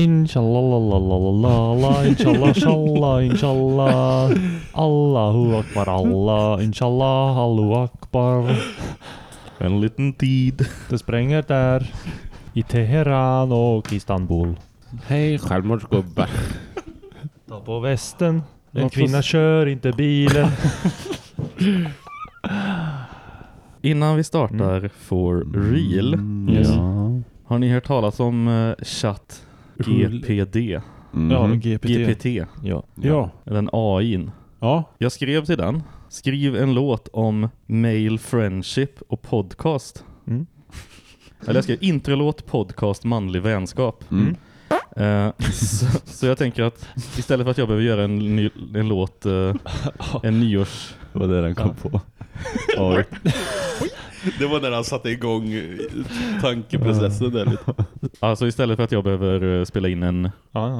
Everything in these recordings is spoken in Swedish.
Inshallah, inshallah, shallah, inshallah. Allahu akbar, Allah, inshallah, Allahu akbar. En liten tid. Det spränger där i Teheran och Istanbul. Hej självmordsgubbe. Ta på västen. En kvinna kör inte bilen. Innan vi startar for real. Yes. Ja. Har ni hört talas om uh, chatt GPD? Mhm. Ja, GPT. GPT. Ja. Ja. Den AIn. Ja. Jag skrev till den. Skriv en låt om male friendship och podcast. Mm. Eller jag skrev introlåt, podcast, manlig vänskap. Mm. Eh, så, så jag tänker att istället för att jag behöver göra en, ny, en låt, eh, en nyårs... Var det den kom på. Det var när han satte igång tankeprocessen där lite. Alltså istället för att jag behöver eh, spela in en,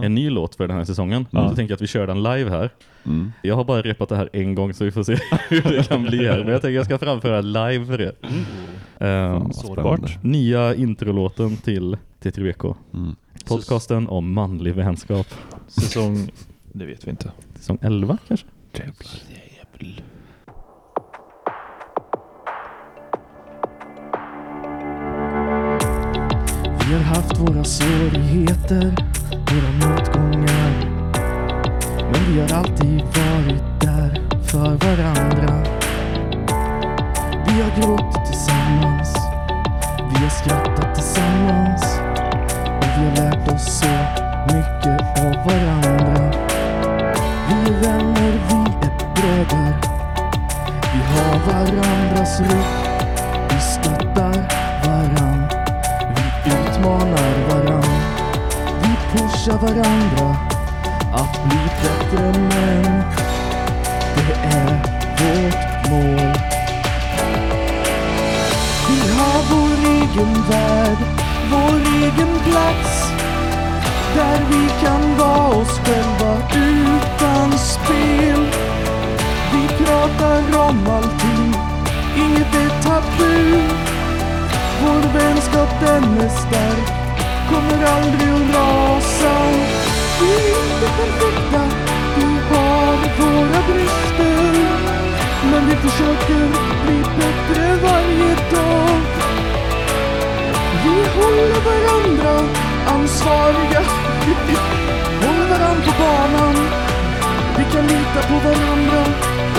en ny låt för den här säsongen. Ja. Så tänker jag att vi kör den live här. Mm. Jag har bara repat det här en gång så vi får se hur det kan bli här. Men jag tänker att jag ska framföra live för er. Eh, Fan, Sårbart. nya introlåten till T3VK. Mm. Podcasten om manlig vänskap. Säsong... Det vet vi inte. Säsong 11 kanske? Vi har haft våra svårigheter, våra motgångar. Men vi har alltid varit där för varandra. Vi har gråtit tillsammans, vi har skrattat tillsammans. Och vi har lärt oss så mycket av varandra. Vi är vänner, vi är bröder. Vi har varandras rygg, Vi varandra att bli bättre män. Det är vårt mål. Vi har vår egen värld, vår egen plats. Där vi kan vara oss själva utan spel. Vi pratar om allting, inget är tabu. Vår vänskap den är stark, ansvariga, håller varandra på banan. Vi kan lita på varandra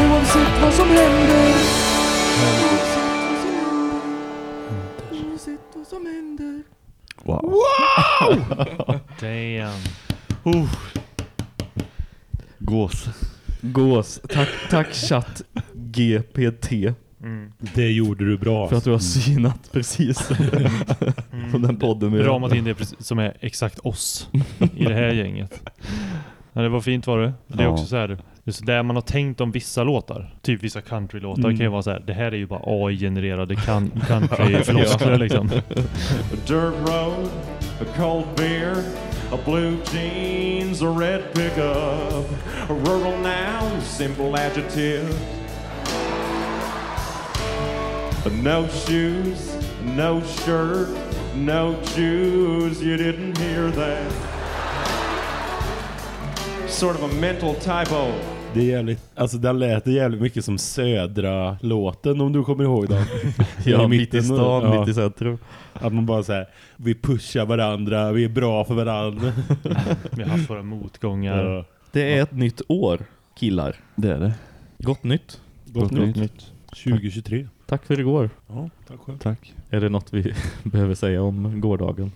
oavsett vad som händer. Oavsett vad som händer. Wow. Damn. Gås. Gås. Tack, tack chatt GPT Mm. Det gjorde du bra. för att du har synat precis på den podden vi Ramat in det som är exakt oss i det här gänget. Ja, det var fint var det. Det är Ja. också så här, så där man har tänkt om vissa låtar. Typ vissa countrylåtar Mm. kan ju vara så här. Det här är ju bara AI-genererade country-floskler liksom. A dirt road, a cold beer, a blue jeans, a red pickup, a rural noun, simple adjective. No shoes, no shirt, no shoes, you didn't hear that. Sort of a mental typo. Det är jävligt, alltså den lät jävligt mycket som södra låten om du kommer ihåg den. Ja, I mitt i stan, ja. mitt i centrum. Att man bara säger vi pushar varandra, vi är bra för varandra. Vi har haft våra motgångar. Ja. Det är ett nytt år, killar. Det är det. Gott nytt. Gott nytt. 2023. Tack för igår. Ja, tack själv. Tack. Är det något vi behöver säga om gårdagen?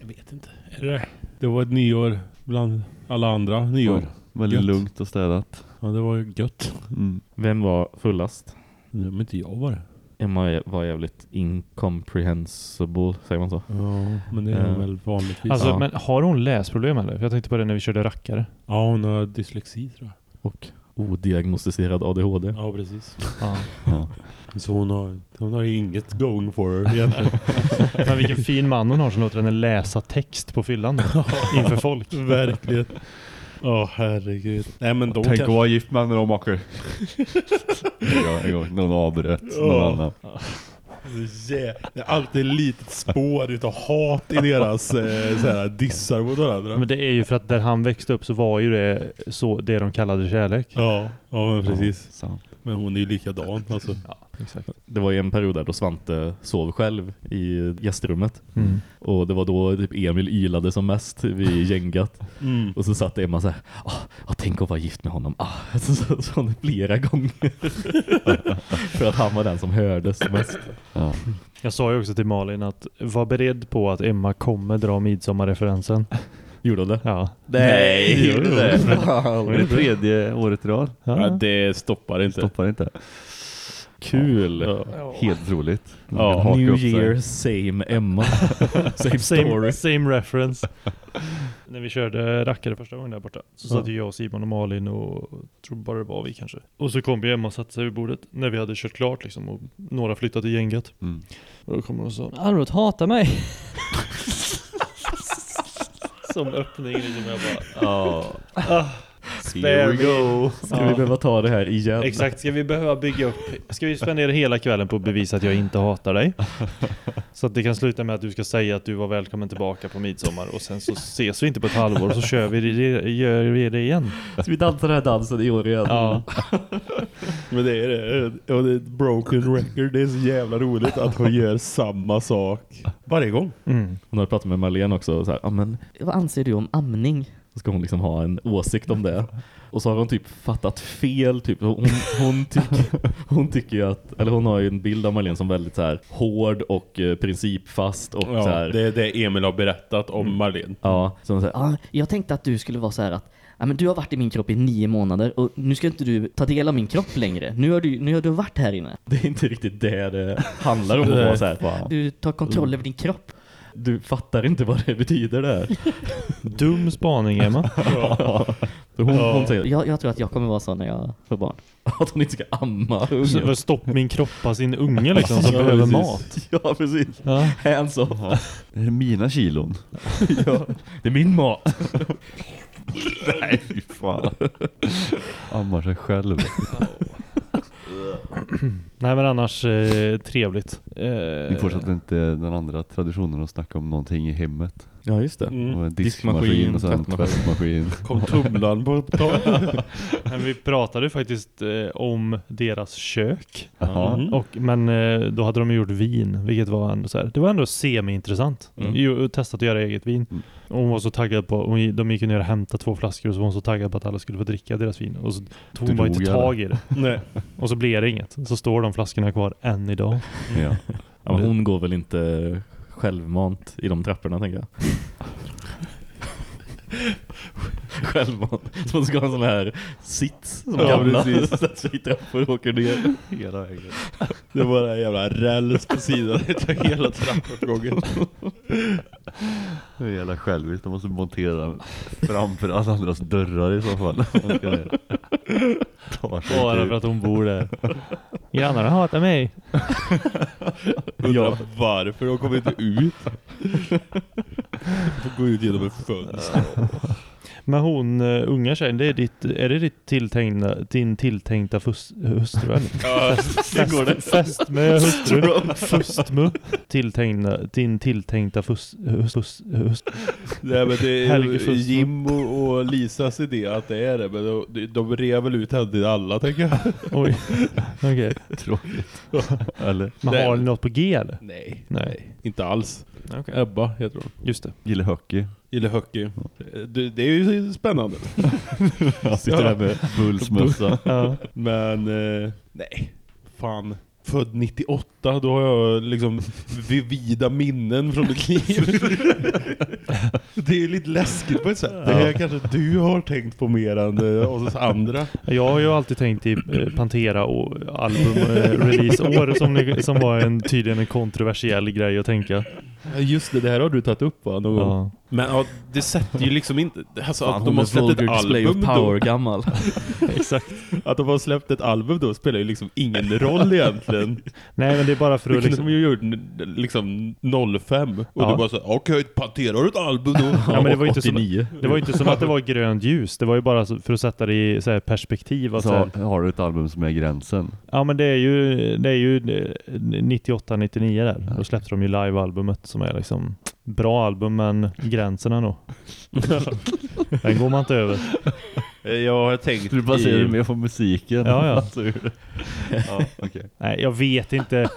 Jag vet inte. Är det? det var ett nyår bland alla andra nyår. Ja, väldigt Gött. lugnt och städat. Ja, det var ju gött. Mm. Vem var fullast? Ja, men inte jag var det. Emma var jävligt incomprehensible, säger man så? Ja, men det är Ja. väl vanligtvis. Alltså, Ja. men har hon läsproblem eller? För jag tänkte på det när vi körde rackare. Ja, hon har dyslexi tror jag. Och odiagnostiserad ADHD. Ja, precis. Ja. Så hon har, hon har inget going for her egentligen. Men vilken fin man hon har som låter henne läsa text på fyllan då, inför folk. Verkligen. Åh herregud. Nej men de Tänk kan... att vara gift med när de åker. ja, en gång. Någon avbröt. Någon Ja. annan. Yeah. Det är alltid ett litet spår utav hat i deras eh, så här, dissar mot varandra. Men det är ju för att där han växte upp så var ju det så det de kallade kärlek. Ja, ja men precis. Ja, sant. Men hon är ju likadan alltså. Ja, exakt. Det var ju en period där då Svante sov själv i gästrummet. Mm. Och det var då typ Emil ylade som mest vid gängat. Mm. Och så satt Emma så här, ah, ah, tänk att vara gift med honom. Ah, så, så, så flera gånger. För att han var den som hördes mest. Ja. Jag sa ju också till Malin att var beredd på att Emma kommer dra midsommarreferensen. Gjorde det? Ja. Nej, gjorde det? Det är det tredje året i rad. Ja, ja. det stoppar inte. Stoppar inte. Kul. Ja. Helt otroligt. Man Ja, haka New upp sig. year, same Emma. same Same, story. same reference. När vi körde rackare första gången där borta så satt ju jag, och Simon och Malin och tror bara det var vi kanske. Och så kom ju Emma och satte sig vid bordet när vi hade kört klart liksom och några flyttade till gänget. Mm. Och då kom hon och sa Arnot hatar mig. Som öppning liksom jag bara Ja. ah, spare me. go. Ska vi behöva ta det här igen? Exakt, ska vi behöva bygga upp, ska vi spendera hela kvällen på att bevisa att jag inte hatar dig? Så att det kan sluta med att du ska säga att du var välkommen tillbaka på midsommar och sen så ses vi inte på ett halvår och så kör vi det, gör vi det igen. Ska vi dansa den här dansen i år igen? Ja, Men det är det. Och det är ett broken record. Det är så jävla roligt att hon gör samma sak varje gång. mm. Hon har pratat med Marlene också. Så här, men Vad anser du om amning? Så ska hon liksom ha en åsikt om det. Och så har hon typ fattat fel. Typ. Hon, hon, tycker, hon tycker ju att, eller hon har ju en bild av Marlene som väldigt så här hård och eh, principfast och så Ja, här. det är det Emil har berättat om Marlene. Ja, så hon säger, Ja, jag tänkte att du skulle vara så här att ja, men du har varit i min kropp i nio månader och nu ska inte du ta del av min kropp längre. Nu har du, nu har du varit här inne. det är inte riktigt det det handlar om att vara så här. Du tar kontroll över din kropp. Du fattar inte vad det betyder där. Dum spaning Emma. För hon, Ja. hon säger Jag, jag tror att jag kommer vara så när jag får barn. att hon inte ska amma ungen. för stopp min kroppa sin unge liksom som Ja, behöver precis. mat. Ja, precis. Ja. Hands off. Det är mina kilon. ja. Det är min mat. Nej, fy fan. Ammar sig själv. Nej men annars eh, trevligt. Ni Eh, fortsatte inte den andra traditionen att snacka om någonting i hemmet. Ja, just det. Mm. Diskmaskin, diskmaskin och sen tvättmaskin. Kom tumlaren på men vi pratade faktiskt eh, om deras kök. Jaha. Mm. Och, men eh, då hade de gjort vin, vilket var ändå så här, det var ändå semi-intressant. Mm. Ju- Testat att göra eget vin. Mm. Och hon var så taggad på, hon, de gick ner och hämtade två flaskor och så var hon så taggad på att alla skulle få dricka deras vin. Och så tog hon bara inte tag i det. Nej. Och så blev det inget. Så står de flaskorna kvar än idag. Ja. Ja, men hon går väl inte självmant i de trapporna, tänker jag. självmant. Så hon ska ha en sån här sits som Ja, gamla. precis. Sätter sig i trappor och åker ner. Hela vägen. Det var en jävla räls på sidan utav hela trappuppgången. Det är jävla själviskt. De måste montera framför alla andras dörrar i så fall. Man Bara för att hon bor där. Grannarna hatar mig. Undrar varför de kommer inte ut. De får gå ut genom ett fönster. Men hon uh, unga tjejen, det är, ditt, är det ditt tilltänkta, din tilltänkta fus, hustru? Ja, Fäst, går det. fäst med hustru. Fustmu. Tilltänkta, din tilltänkta fus, hus, hus, hus. Nej men det är. Jim och, Lisas idé att det är det. Men de, de rev väl ut henne till alla tänker jag. Oj. Okej. Tråkigt. Eller? Men har ni något på G eller? Nej. Nej. Inte alls. Okej. Ebba heter hon. Just det. Gillar hockey. Gillar hockey. Det, det är ju spännande. Sitter där med Bullsmössa. Ja. Men eh, nej, fan. Född 98, då har jag liksom vida minnen från mitt liv. det är lite läskigt på ett sätt. Det här kanske du har tänkt på mer än eh, oss andra. Jag har ju alltid tänkt i eh, Pantera och album eh, releaseår som, ni- som var en, tydligen en kontroversiell grej att tänka. Just det, det här har du tagit upp va? Någon? Ja. Men ja, det sätter ju liksom inte... Alltså Fan, att de har släppt ett display of album power då, gammal. Exakt. Att de har släppt ett album då spelar ju liksom ingen roll egentligen. Nej men det är bara för Det att kunde liksom... de ju gjort liksom 05. Och Ja. du bara så okej, Pantera har ett album då. Ja, men det var ju inte som, 89. det var inte som att det var grönt ljus. Det var ju bara för att sätta det i så här, perspektiv. Att, så här, har du ett album som är gränsen. ja men det är ju, det är ju 98-99 där. Då släppte de ju live-albumet som är liksom bra album men gränsen är nog. Den går man inte över. Jag har tänkt Du baserar i- mer på musiken. Ja, ja. Alltså, ja okej. Nej jag vet inte.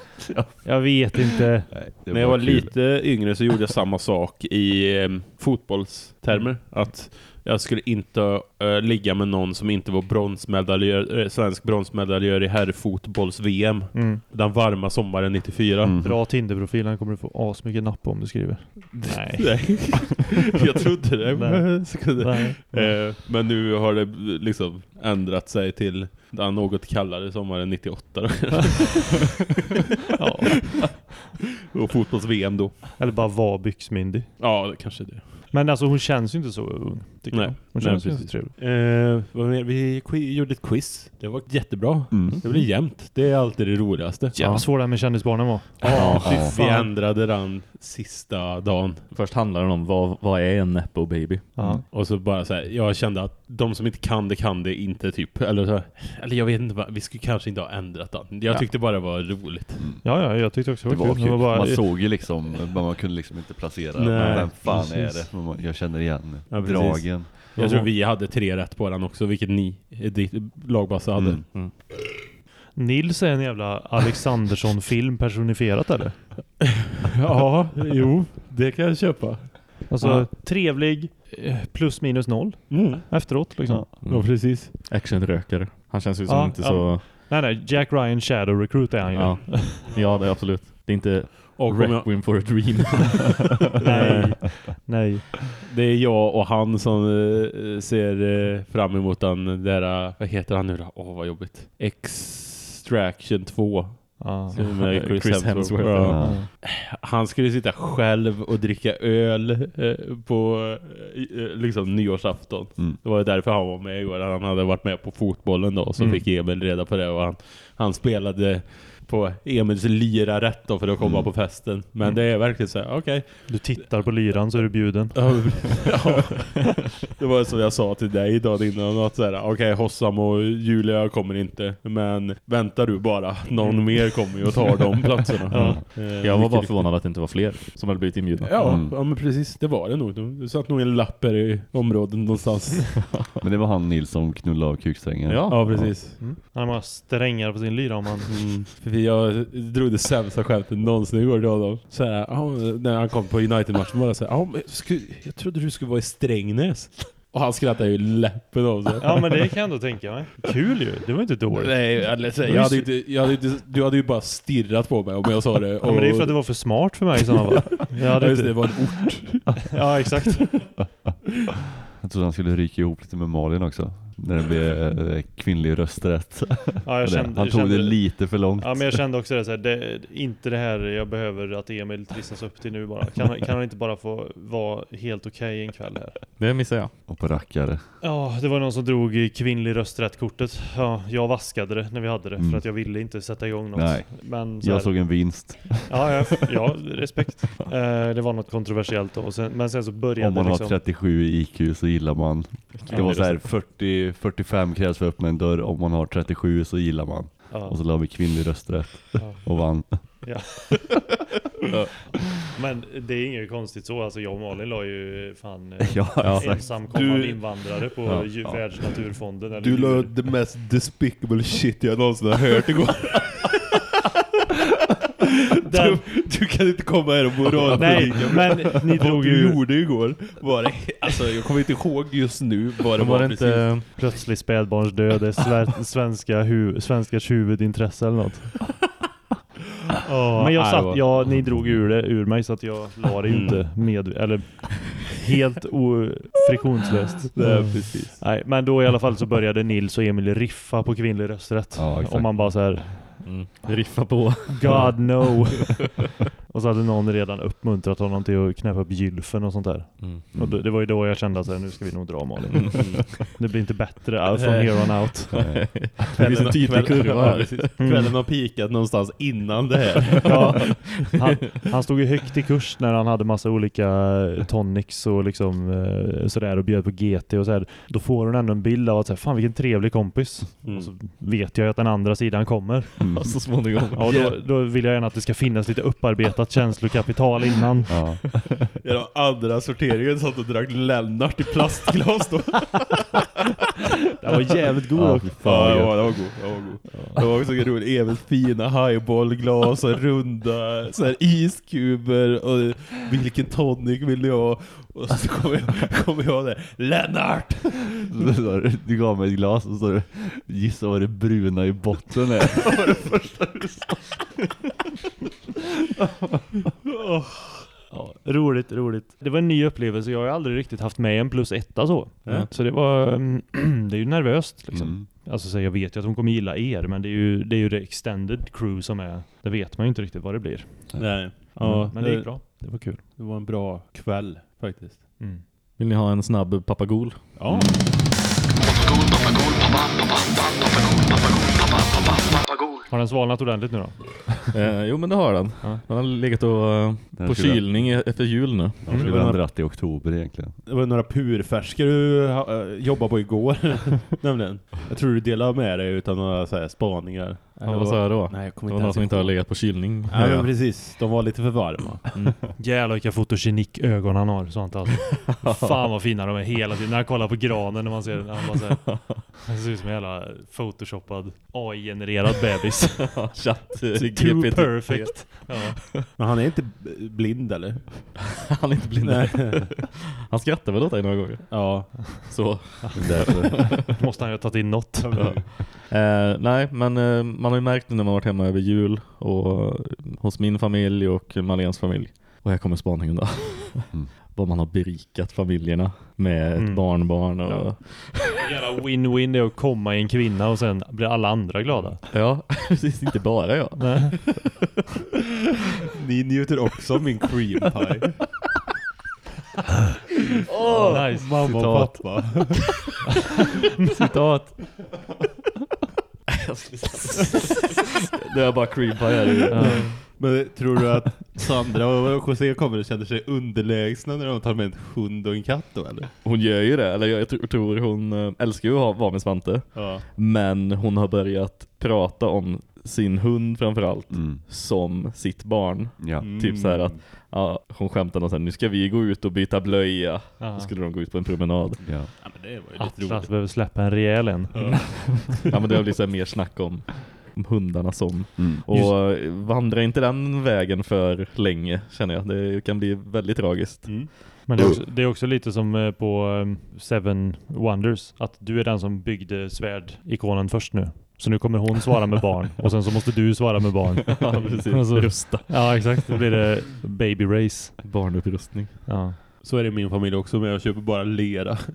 Jag vet inte. Nej, När jag var kul. lite yngre så gjorde jag samma sak i eh, fotbollstermer. Att jag skulle inte eh, ligga med någon som inte var bronsmedaljör, eh, svensk bronsmedaljör i herrfotbolls-VM. Mm. Den varma sommaren 94. Mm. Bra Tinder-profil, han kommer du få asmycket napp om du skriver. Nej. Nej. jag trodde det. Men, Nej. eh, men nu har det liksom ändrat sig till den något kallare sommaren 98. Då. Ja. Och fotbolls-VM då. Eller bara var byxmyndig. Ja, det kanske är det. Men alltså hon känns ju inte så ung. Tycker Nej. jag. Hon Nej, känns ju inte så trevlig. Eh, vad mer? Vi qui- gjorde ett quiz. Det var jättebra. Mm. Det blir jämnt. Det är alltid det roligaste. Jävla svår det här med kändisbarnen var. Ja, Ja. vi ändrade den sista dagen. Först handlar det om vad, vad är en Nepo baby? Ja. Och så bara så här, jag kände att de som inte kan det kan det inte typ. Eller, så här, eller jag vet inte, vad- vi skulle kanske inte ha ändrat den. Jag Ja. tyckte bara det var roligt. ja, ja, jag tyckte också Det det var kul. kul. Det var bara, Man såg ju liksom, men man kunde liksom inte placera. Nej, Vem fan är precis. det? Jag känner igen Ja, precis. dragen. Jag tror vi hade tre rätt på den också, vilket ni, ditt lagbasse hade. Mm. Mm. Nils är en jävla Alexandersson-film personifierat eller? Ja, jo, det kan jag köpa. Alltså Ja. trevlig, eh, plus minus noll Mm. efteråt liksom. Ja, precis. Actionrökare. Han känns ju som Ja, inte ja. så... Nej nej, Jack Ryan Shadow Recruit är han ju. Ja. ja, det är absolut. Det är inte Och jag, Requiem for a Dream. Nej, nej. det är jag och han som eh, ser eh, fram emot den där, eh, vad heter han nu då? Åh, vad jobbigt. Extraction 2. Ja. Med Chris, Chris Hemsworth. Hemsworth, Ja. Ja. Han skulle sitta själv och dricka öl eh, på eh, liksom nyårsafton. Mm. Det var därför han var med igår. Han hade varit med på fotbollen då. Så Mm. fick Emil reda på det. Och han, han spelade på Emils lyra rätt då för att komma Mm. på festen. Men det är verkligen så här, okej. Du tittar på lyran så är du bjuden. Ja, ja. Det var som jag sa till dig dagen innan att okej Hossam och Julia kommer inte men väntar du bara någon mer kommer ju och tar de platserna. Ja. Eh, Jag var bara förvånad att det inte var fler som hade blivit inbjudna. Ja, Mm. ja men precis, det var det nog. Det satt nog en lapp här i området någonstans. Men det var han Nils som knullade av kuksträngen. Ja. ja, precis. Mm. Han har strängar på sin lyra om han... Mm. Jag drog det sämsta skämtet någonsin igår till honom. Så här, ja, när han kom på United-matchen bara så här, ja, men sku, jag trodde du skulle vara i Strängnäs. Och han skrattade ju läppen av sig. Ja men det kan jag ändå tänka mig. Kul ju, det var inte dåligt. Nej, eller, så, jag hade inte, jag hade inte, du hade ju bara stirrat på mig om jag sa det. Ja, men det är för att det var för smart för mig i sådana fall. Jag ja, hade just det, det var en ort. Ja exakt. Jag trodde han skulle ryka ihop lite med Malin också. När det blev eh, kvinnlig rösträtt. Ja, jag kände, han jag tog kände, det lite för långt. Ja men jag kände också det, så här, det inte det här jag behöver att Emil trissas upp till nu bara. Kan, han- kan han inte bara få vara helt okej en kväll här? Det missade jag. Och på rackare. Ja, det var någon som drog i kvinnlig rösträtt-kortet. Ja, jag vaskade det när vi hade det Mm. för att jag ville inte sätta igång något. Nej. Men så här, Jag såg en vinst. ja, ja, ja, respekt. Eh, det var något kontroversiellt då. Och sen, men sen så började Om man har liksom... 37 i IQ så gillar man. Det var så här 40, 45 krävs för att öppna en dörr. Om man har 37 så gillar man. Ja, Och så la vi kvinnlig rösträtt ja. och vann. Men det är inget konstigt så. Alltså jag och Malin la ju fan eh, Ja, exakt. ensamkommande Du- invandrare på Ja, ja. Världsnaturfonden. Eller Du la the mest despicable shit jag någonsin har hört igår. Du, du kan inte komma här och moral nej, men ni Vad drog du ju gjorde igår var det, alltså jag kommer inte ihåg just nu vad det var, var det precis. inte... plötslig spädbarnsdöd, är svenska hu- svenskars huvudintresse eller något. Men jag satt, vad- ja, ni drog ur det ur mig så att jag la det ju inte med, eller helt friktionslöst. Nej, precis. Nej, men då i alla fall så började Nils och Emil riffa på kvinnlig rösträtt. Ja, och man bara så här. Mm. Riffa på. God no. och så hade någon redan uppmuntrat honom till att knäppa upp gylfen och sånt där. Mm. Och det, det var ju då jag kände att så nu ska vi nog dra Malin. Det blir inte bättre uh, from here on out. Det finns en tydlig kurva här. precis. Kvällen har pikat någonstans innan det här. Ja, han, han stod ju högt i kurs när han hade massa olika tonics och liksom eh, sådär och bjöd på GT och sådär. Då får hon ändå en bild av att säga, fan vilken trevlig kompis. Mm. Och så vet jag ju att den andra sidan kommer. Mm. Så småningom. Ja, och då, då vill jag gärna att det ska finnas lite upparbetat känslokapital innan. Ja. I den andra sorteringen satt och drack Lennart i plastglas då. Den var jävligt god. Ja, Ja, ja, det var god. Det var god. Det var också roligt. Evigt fina highballglas och runda så här iskuber och vilken tonic vill du ha? Och så kommer jag, kommer jag där. Lennart! Så sa du, du gav mig ett glas och så sa du Gissa vad det bruna i botten är Ja, roligt, roligt. Det var en ny upplevelse. Jag har aldrig riktigt haft med en plus etta så. Ja. Så det var, mm, det är ju nervöst liksom. mm. Alltså så jag vet ju att hon kommer gilla er, men det är ju det, är ju det extended crew som är, det vet man ju inte riktigt vad det blir. Nej. Ja, men det gick bra. Det var kul. Det var en bra kväll faktiskt. Mm. Vill ni ha en snabb papagol? Ja. Har den svalnat ordentligt nu då? Eh, jo men det har den. Ja. Den har legat och, eh, Den på kylning e- efter jul nu. Jag skulle ha dratt i oktober egentligen Det var några purfärskor du äh, jobbade på igår. Nämligen. Jag tror du delade med dig utan några så här spaningar. Ja, vad sa jag då? Nej, jag Det kommer var inte någon som inte har legat på kylning. Ja, men precis. De var lite för varma. Jävlar vilka fotogenik ögon han har, sånt alltså. Fan vad fina de är hela tiden. När jag kollar på granen när man ser den, han bara så här, Han ser ut som en jävla photoshoppad AI-genererad bebis. Chatt. eh, Too GPT. perfect. Ja. Men han är inte blind eller? Han är inte blind. Nej. Han skrattar väl åt dig några gånger. Ja. Så. Därför Måste han ju ha tagit in något. Eh, nej, men eh, man har ju märkt nu när man varit hemma över jul och eh, hos min familj och Malens familj. Och här kommer spaningen då. Mm. Vad man har berikat familjerna med ett Mm. barnbarn och Ja. Jävla win-win det är att komma i en kvinna och sen blir alla andra glada. ja, precis inte bara jag. Nej. Ni njuter också av min cream pie. Oh, nice. Mamma och pappa. Citat. det är bara cream pie här. Ja. Men tror du att Sandra och José kommer och känner sig underlägsna när de tar med en hund och en katt då eller? Hon gör ju det, eller jag, tror- hon eh, älskar ju att ha- vara med Svante. Ja. Men hon har börjat prata om sin hund framförallt mm. som sitt barn. Ja Typ så här att ja, hon skämtade och sen nu ska vi gå ut och byta blöja. Ja. Då skulle de gå ut på en promenad. Ja Ja men det var ju lite Atlas roligt. behöver släppa en rejäl en. Ja men det har blivit så här mer snack om, om hundarna som. mm. Och eh, vandra inte den vägen för länge känner jag. Det kan bli väldigt tragiskt. Mm. Men det är, också, det är också lite som eh, på um, Seven Wonders. Att du är den som byggde svärdikonen först nu. Så nu kommer hon svara med barn. Och sen så måste du svara med barn. Ja precis. Alltså- Rusta. Ja exakt, då blir det baby race. Barnupprustning. Ja. Så är det i min familj också, men jag köper bara lera.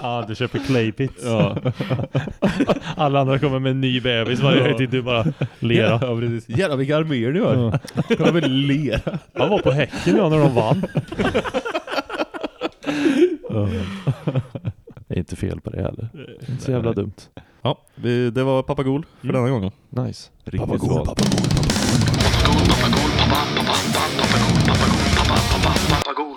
Ja, du köper clay pits. Ja, Alla andra kommer med en ny bebis varje högtid. Du bara lera. ja precis. Jävlar vilka arméer ni har. Ja. Jag vill lera. Jag var på Häcken ja, när de vann. Det är inte fel på det heller. Inte så jävla dumt. Ja, vi, det var Papagol för denna gången. Nice. Riktigt svalt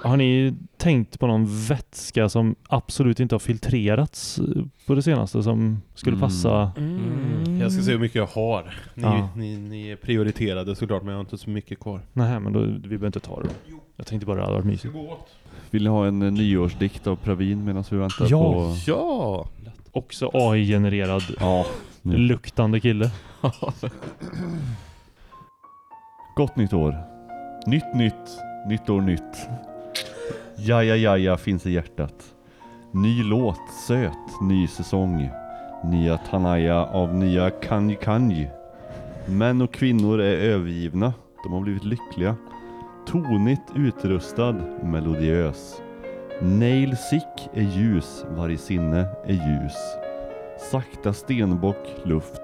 Har ni tänkt på någon vätska som absolut inte har filtrerats eh, på det senaste som skulle Mm. passa? Jag ska se hur mycket jag har. Ni, Ja. ni, ni är prioriterade såklart, men jag har inte så mycket kvar. Nej, men då, vi behöver inte ta det då. Jag tänkte bara det hade varit mysigt. Vill ni ha en eh, nyårsdikt av Pravin medan vi väntar Ja. på... Ja! Också AI-genererad Ja nu. luktande kille. Gott nytt år. Nytt nytt, nytt år nytt. Jaja jaja finns i hjärtat. Ny låt, söt, ny säsong. Nya Tanaya av nya Kanji Kanji. Män och kvinnor är övergivna. De har blivit lyckliga. Tonigt utrustad, melodiös. Nail sick är ljus, varje sinne är ljus. Sakta stenbock luft.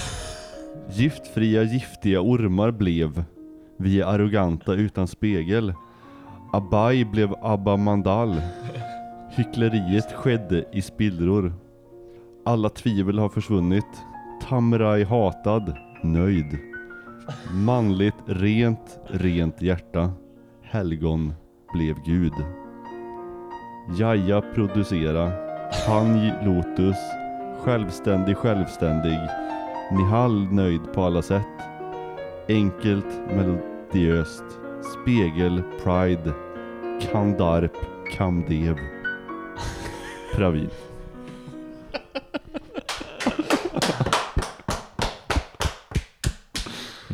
Giftfria giftiga ormar blev. Vi är arroganta utan spegel. Abai blev Abba Mandal. Hyckleriet skedde i spillror. Alla tvivel har försvunnit. Tamrai hatad, nöjd. Manligt, rent, rent hjärta. Helgon blev Gud. Jaja producera. Panj Lotus. Självständig, självständig. Nihal nöjd på alla sätt. Enkelt, melodiöst. Spegel, pride. Kandarp, kamdev. Pravin.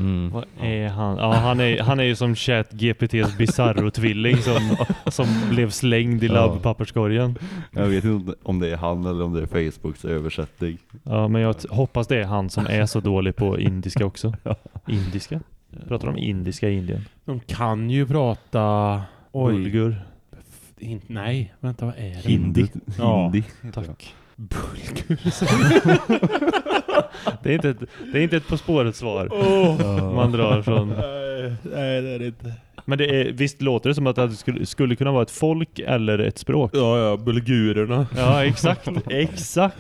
Mm. Vad är han? Ja, han är, han är ju som chat GPTs Bizarro-tvilling som, som blev slängd i Ja. labbpapperskorgen. Jag vet inte om det är han eller om det är Facebooks översättning. Ja, men jag hoppas det är han som är så dålig på indiska också. Indiska? Pratar de indiska i Indien? De kan ju prata... Oj. Bulgur. In, nej, vänta vad är det? Hindi. Ja. Hindi. Tack. Det är inte ett, det är inte ett På spåret svar man drar från. Nej, nej, det är det inte. Men det är, visst låter det som att det skulle, skulle kunna vara ett folk eller ett språk? Ja, ja, bulgurerna. Ja, exakt. Exakt.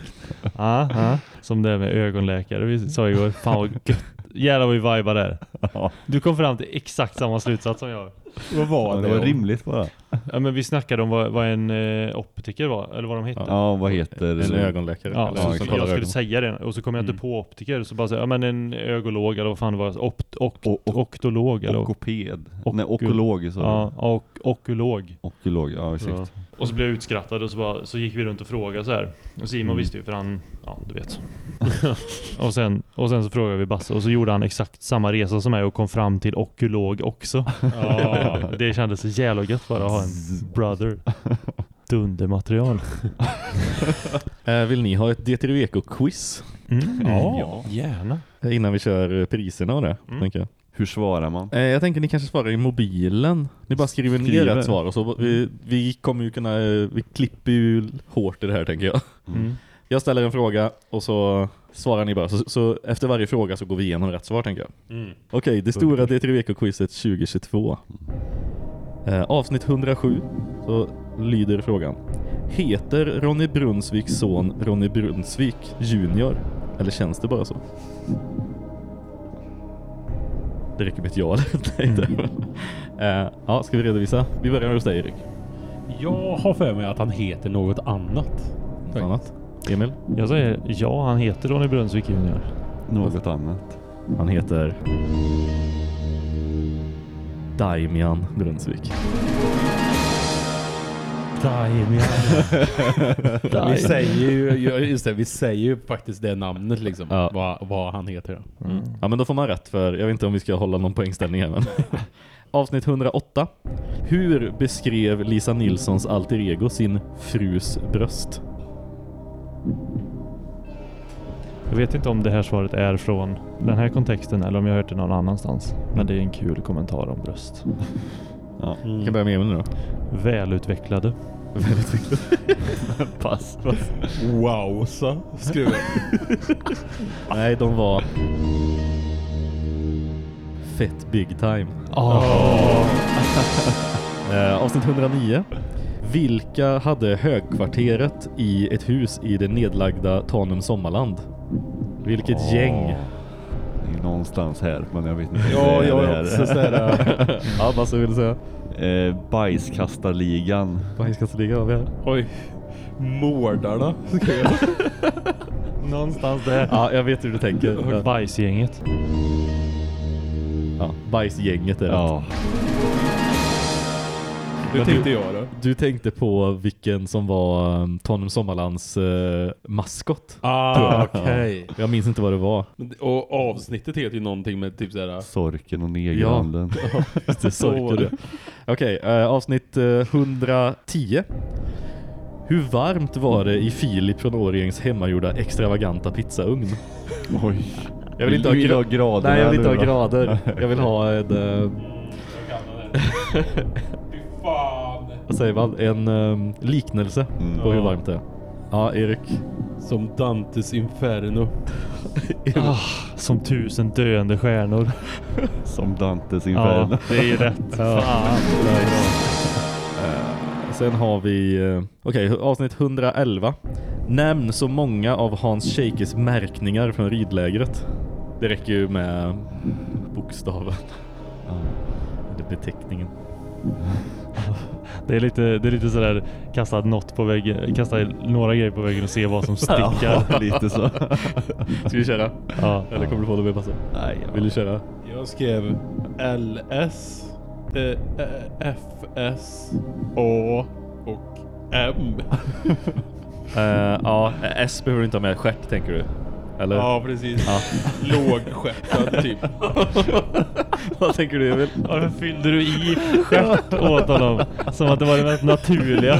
Aha. Som det med ögonläkare vi sa igår. Fan vad gött. Jävlar vad vi vibar där. Ja, Du kom fram till exakt samma slutsats som jag. Vad var det det? var rimligt bara. Ja, men vi snackade om vad, vad en eh, optiker var, eller vad de hette. Ja, vad heter En ögonläkare. Ja, eller så, som jag kollar skulle ögon. säga det och så kom jag inte Mm. på optiker så bara säga, ja men en ögolog eller vad fan det var, opt, okt, O- o- oktolog eller Okoped. Nej, okolog sa ja, du. och, okulog. Okulog, ja exakt. Ja. Och så blev jag utskrattad och så, bara, så gick vi runt och frågade så här. Och Simon Mm. visste ju för han, ja du vet. och, sen, och sen så frågade vi Basse och så gjorde han exakt samma resa som mig och kom fram till okulog också. Ja. det kändes så jävla gött bara att ha en brother. Dundermaterial. Eh, vill ni ha ett DTVK-quiz Mm. Ja. gärna. innan vi kör eh, priserna och det? Mm. Tänker jag. Hur svarar man? Eh, jag tänker ni kanske svarar i mobilen. Ni bara skriver, Skriver. ner rätt svar och så vi, vi kommer ju kunna, eh, vi klipper ju hårt i det här tänker jag. Mm. Jag ställer en fråga och så svarar ni bara. Så, så efter varje fråga så går vi igenom rätt svar tänker jag. Mm. Okej, det stora D3VK-quizet 2022. Eh, avsnitt 107 så lyder frågan. Heter Ronny Brunsviks son Ronny Brunsvik junior? Eller känns det bara så? Det räcker med ett ja eller nej där. Eh, ja, ska vi redovisa? Vi börjar hos dig Erik. Jag har för mig att han heter något annat. Något annat? Emil? Jag säger ja, han heter Ronny Brunsvik junior. Något annat. Han heter Daimian Brunsvik. Vi säger ju, just det, vi säger ju faktiskt det namnet liksom. Ja. Vad, vad han heter. Mm. Ja men då får man rätt för, jag vet inte om vi ska hålla någon poängställning här men. Avsnitt 108. Hur beskrev Lisa Nilssons alter ego sin frus bröst? Jag vet inte om det här svaret är från den här kontexten eller om jag har hört det någon annanstans. Men det är en kul kommentar om bröst. Ja. Jag kan börja med Emil nu då. Välutvecklade. Pass. Wow, så skrev jag. Nej, de var fett big time. Eh, avsnitt 109. Vilka hade högkvarteret i ett hus i det nedlagda Tanum Sommarland? Vilket Åh. gäng? Det någonstans här, men jag vet inte. Ja, det jag är. också såhär. ja, vad så vill du säga? Eh, bajskastarligan. Bajskastliga har vi här. Oj. Jag. Någonstans där. Ja, jag vet hur du tänker. Bajsgänget. ja, bajsgänget är det. Ja. Det tänkte jag då. Du tänkte på vilken som var um, Tanum Sommarlands eh, maskot. Ah, okej. Jag minns inte vad det var. Och avsnittet heter ju någonting med typ såhär... Sorken och negeranden. Just det, det. Okej, eh, avsnitt eh, 110. Hur varmt var det i Filip från Årjängs hemmagjorda extravaganta pizzaugn? Oj. Jag vill inte ha, gra- ha grader. Nej, jag vill inte ha grader. Jag vill ha en... Fan. vad säger man? En eh, liknelse Mm. på hur varmt det är. Ja, Erik. Som Dantes Inferno. Ah, som tusen döende stjärnor. Som Dantes Ja, Inferno. det är rätt. Fan. Sen har vi, eh, okej, avsnitt 111. Nämn så många av Hans Scheikes märkningar från ridlägret. Det räcker ju med bokstaven. Eller beteckningen. Det är lite, det är lite sådär kasta något på väggen, kasta några grejer på väggen och se vad som stickar. Ja, lite så. Ska vi köra? Ja. Eller kommer du få det med passa? Nej, jag Vill du köra? Jag skrev LS, eh, FS, A och M. Eh, ja, S behöver du inte ha med stjärt tänker du? Eller? Ja, precis. Ja. Lågstjärtad typ. Vad tänker du Emil? Varför fyllde du i stjärt åt honom? Som att det var det mest naturliga.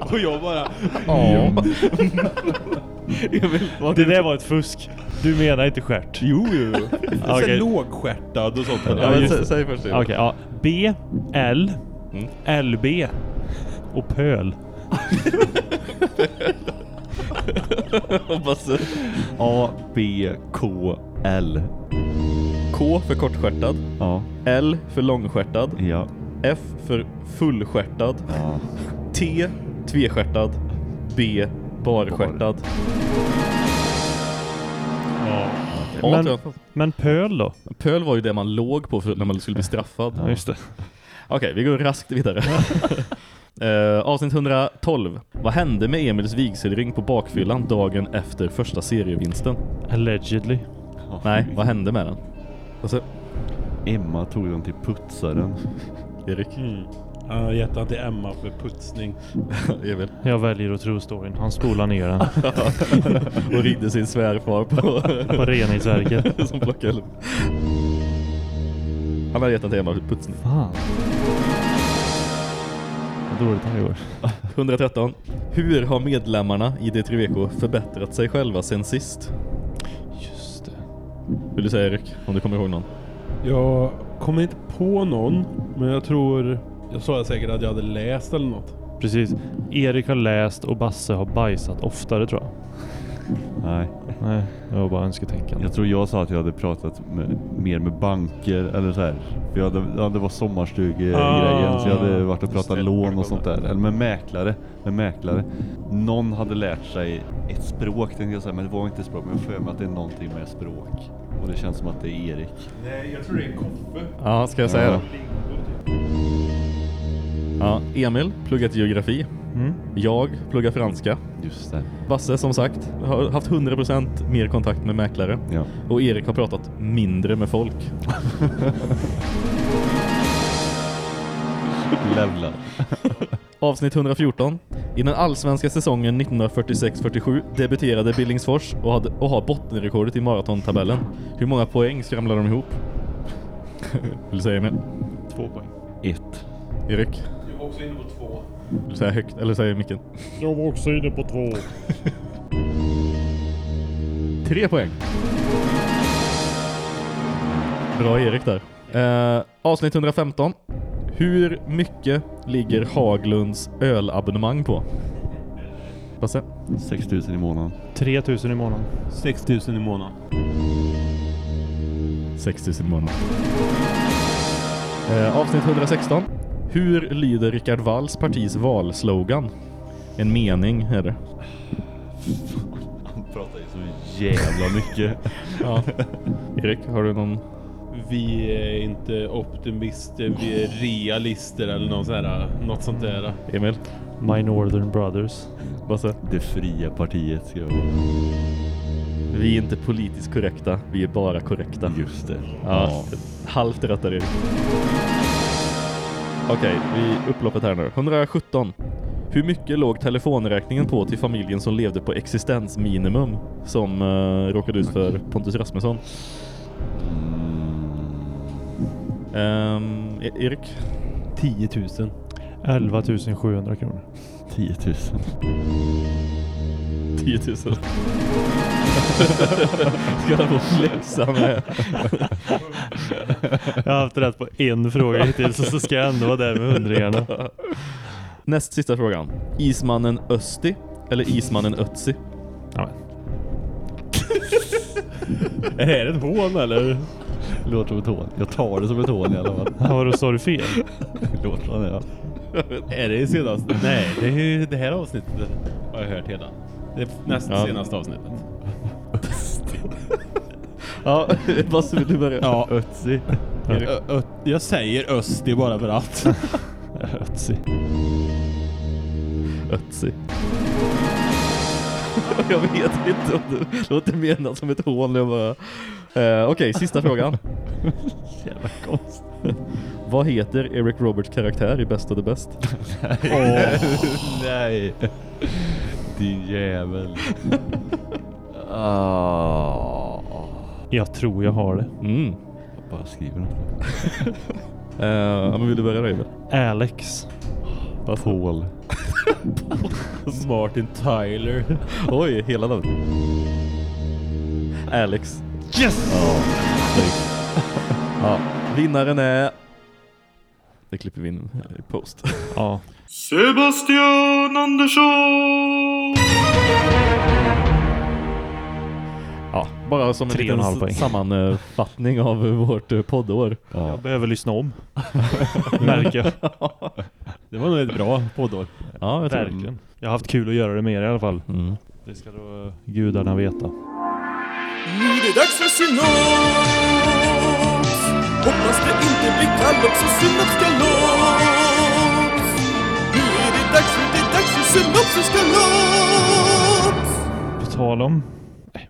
Och jag bara... Ja. Emil, Det där var ett fusk. Du menar inte stjärt? Jo, jo. Okay. okej. Lågstjärtad och sånt. Ja, Ja, sä, säg först. Okej, ja. B, L, Mm. LB och pöl. Hoppas A, B, K, L. K för kortstjärtad. Ja, L för långstjärtad. ja, F för fullstjärtad. ja. T tvestjärtad. B barstjärtad. Ja. Men-. Men pöl då? Pöl var ju det man låg på för när man skulle bli straffad. Ja, just det. Okej, vi går raskt vidare. uh, avsnitt 112. Vad hände med Emils vigselring på bakfyllan dagen efter första serievinsten? Allegedly. Nej, vad hände med den? Alltså, Emma tog den till putsaren. Erik. Mm. Jag gett han till Emma för putsning. Emil. Jag väljer att tro storyn. Han spolar ner den Och ridde sin svärfar på... på reningsverket. som plockade. Han har gett den till Emma för putsning. Fan. Dåligt han går. 113. Hur har medlemmarna i D3VK förbättrat sig själva sen sist? Just det. Vill du säga Erik, om du kommer ihåg någon? Jag kommer inte på någon, men jag tror... Jag sa säkert att jag hade läst eller något. Precis. Erik har läst och Basse har bajsat oftare tror jag. Nej, Nej, det var bara önsketänkande. jag tror jag sa att jag hade pratat med, mer med banker eller så här. För jag hade, ja, det var sommarstugegrejen Ah, så jag hade varit och pratat lån och sånt där. Eller med mäklare. Med mäklare. Någon hade lärt sig ett språk tänkte jag säga, men det var inte språk. Men jag får för mig att det är någonting med språk. Och det känns som att det är Erik. Nej, jag tror det är Koffe. Ja, ska jag säga Ja. det? Ja, Emil pluggar till geografi. Mm. Jag pluggar franska. Just det. Basse som sagt har haft 100% mer kontakt med mäklare. Ja. Och Erik har pratat mindre med folk. Levlar. Avsnitt 114. I den allsvenska säsongen 1946-47 debuterade Billingsfors och, hade, och har bottenrekordet i maratontabellen. Hur många poäng skramlar de ihop? Vill du säga Emil? Två poäng. Ett. Erik? Jag var också inne på två. Du säger högt, eller säger micken? Jag var också inne på två. Tre poäng. Bra Erik där. Eh, avsnitt 115. Hur mycket ligger Haglunds ölabonnemang på? Basse? 6000 i månaden. 3000 i månaden. 6000 i månaden. 6000 i månaden. Eh, avsnitt 116. Hur lyder Rickard Walls partis valslogan? En mening är det. Han pratar ju så jävla mycket. Ja. Erik, har du någon? Vi är inte optimister, vi är realister eller något, sånt här, något sånt där. Emil? My Northern Brothers. Basse? Det fria partiet ska jag Vi är inte politiskt korrekta, vi är bara korrekta. Just det. Ja, ett halvt rätt där Erik. Okej, vi upploppet här nu. 117. Hur mycket låg telefonräkningen på till familjen som levde på existensminimum som uh, råkade ut för Pontus Rasmusson? E- Erik? 10 000. 11 700 kronor. 10 000. 10 000. Ska han få flexa med? Jag har haft rätt på en fråga hittills så ska jag ändå vara där med hundringarna. Näst sista frågan. Ismannen Östi eller Ismannen Ötzi? Ja, Är det här ett hån eller? Låter som ett hån. Jag tar det som ett hån i alla fall. Ja, då sa du fel? Låter som det, ja. är det senaste? Nej, det är det här avsnittet har jag hört hela. Det är näst Ja. senaste avsnittet. Ja, vad vill du börja? Ja, Ötzi. Ö- ö- jag säger Östi bara för att. Ötzi. Ötzi. jag vet inte om det låter menat som ett hån. Jag bara... Eh, Okej, sista frågan. Jävla konst. Vad heter Eric Roberts karaktär i Best of the Best? Nej. Din jävel. Ah. Jag tror jag har det. Mm. Jag bara skriver något. Ja, men vill du börja då Iver? Alex. Paul. Martin Tyler. Oj, hela namnet. Alex. Yes! Ja, vinnaren är... Det klipper vi in i post. Ja. Sebastian Andersson! Ja, bara som en Tre och en halv liten poäng. sammanfattning av vårt eh, poddår. Ja. Jag behöver lyssna om. Märker jag. Det var nog ett bra poddår. Ja, jag. Verkligen. Jag har haft kul att göra det med er i alla fall. Mm. Det ska då gudarna veta. Nu är det dags för synops Hoppas det inte blir kalops och synopskalops Nu är det dags för, det är dags för synopsiskalops På tal om...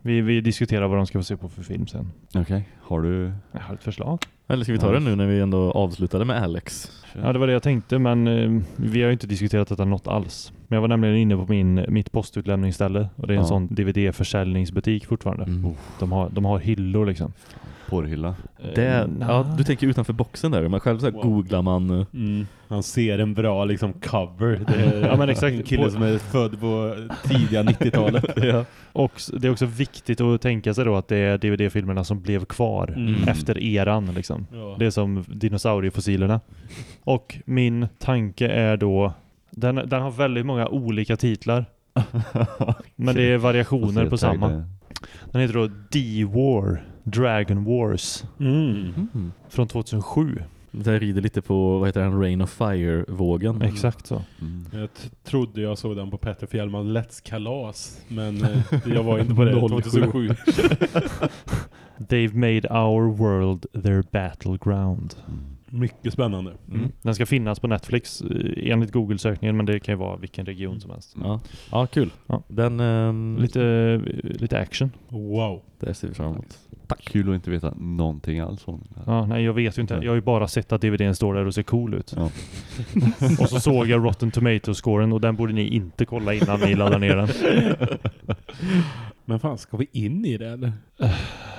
Vi, vi diskuterar vad de ska få se på för film sen. Okej, har du... Jag har ett förslag. Eller ska vi ta det nu när vi ändå avslutade med Alex? Ja, det var det jag tänkte, men eh, vi har ju inte diskuterat detta något alls. Men jag var nämligen inne på min, mitt postutlämningsställe och det är en Ja. sån DVD-försäljningsbutik fortfarande. Mm. De, har, de har hyllor liksom. Porrhylla? Det, Eh, ja, du tänker utanför boxen där, men själv så här Wow. googlar man... eh, Mm. Han ser en bra liksom cover. Det är Ja, men exakt. En kille som är född på tidiga 90-talet. ja. Och det är också viktigt att tänka sig då att det är DVD-filmerna som blev kvar Mm. efter eran liksom. Ja. Det är som dinosauriefossilerna. Och min tanke är då, den, den har väldigt många olika titlar. Men det är variationer på samma. Den heter då D-War, Dragon Wars, Mm. Mm. från 2007. Det rider lite på, vad heter den, Rain of Fire-vågen. Exakt så. Mm. Jag trodde jag såg den på Petter Fjällman Let's Kalas. Men eh, jag var inte på det 2007. They've made our world their battleground. Mycket spännande. Mm. Den ska finnas på Netflix eh, enligt Google-sökningen men det kan ju vara vilken region som helst. Ja. ja, kul. Ja. Den... ehm, Lite, lite action. Wow. Det ser vi fram emot. Kul att inte veta någonting alls om den. Ja, nej jag vet ju inte. Jag har ju bara sett att DVDn står där och ser cool ut. Ja. och så såg jag Rotten Tomatoes-scoren och den borde ni inte kolla innan ni laddar ner den. Men fan, ska vi in i det eller?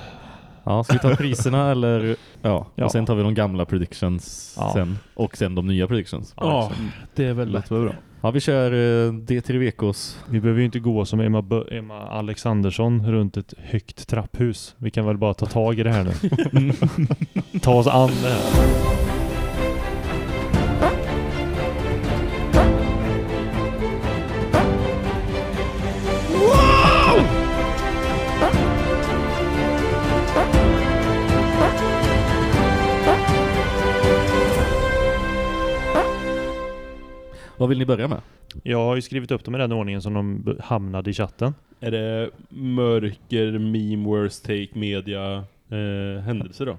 Ja, ska vi ta priserna eller? Ja, Ja. och sen tar vi de gamla predictions Ja. sen. Och sen de nya predictions. Ja, det är väl lätt. Låter väl bra. Ja, vi kör eh, D3VKs. Vi behöver ju inte gå som Emma, Emma Alexandersson runt ett högt trapphus. Vi kan väl bara ta tag i det här nu. ta oss an det här. Vad vill ni börja med? Jag har ju skrivit upp dem i den ordningen som de hamnade i chatten. Är det mörker, meme, worst take, media, eh, händelser då?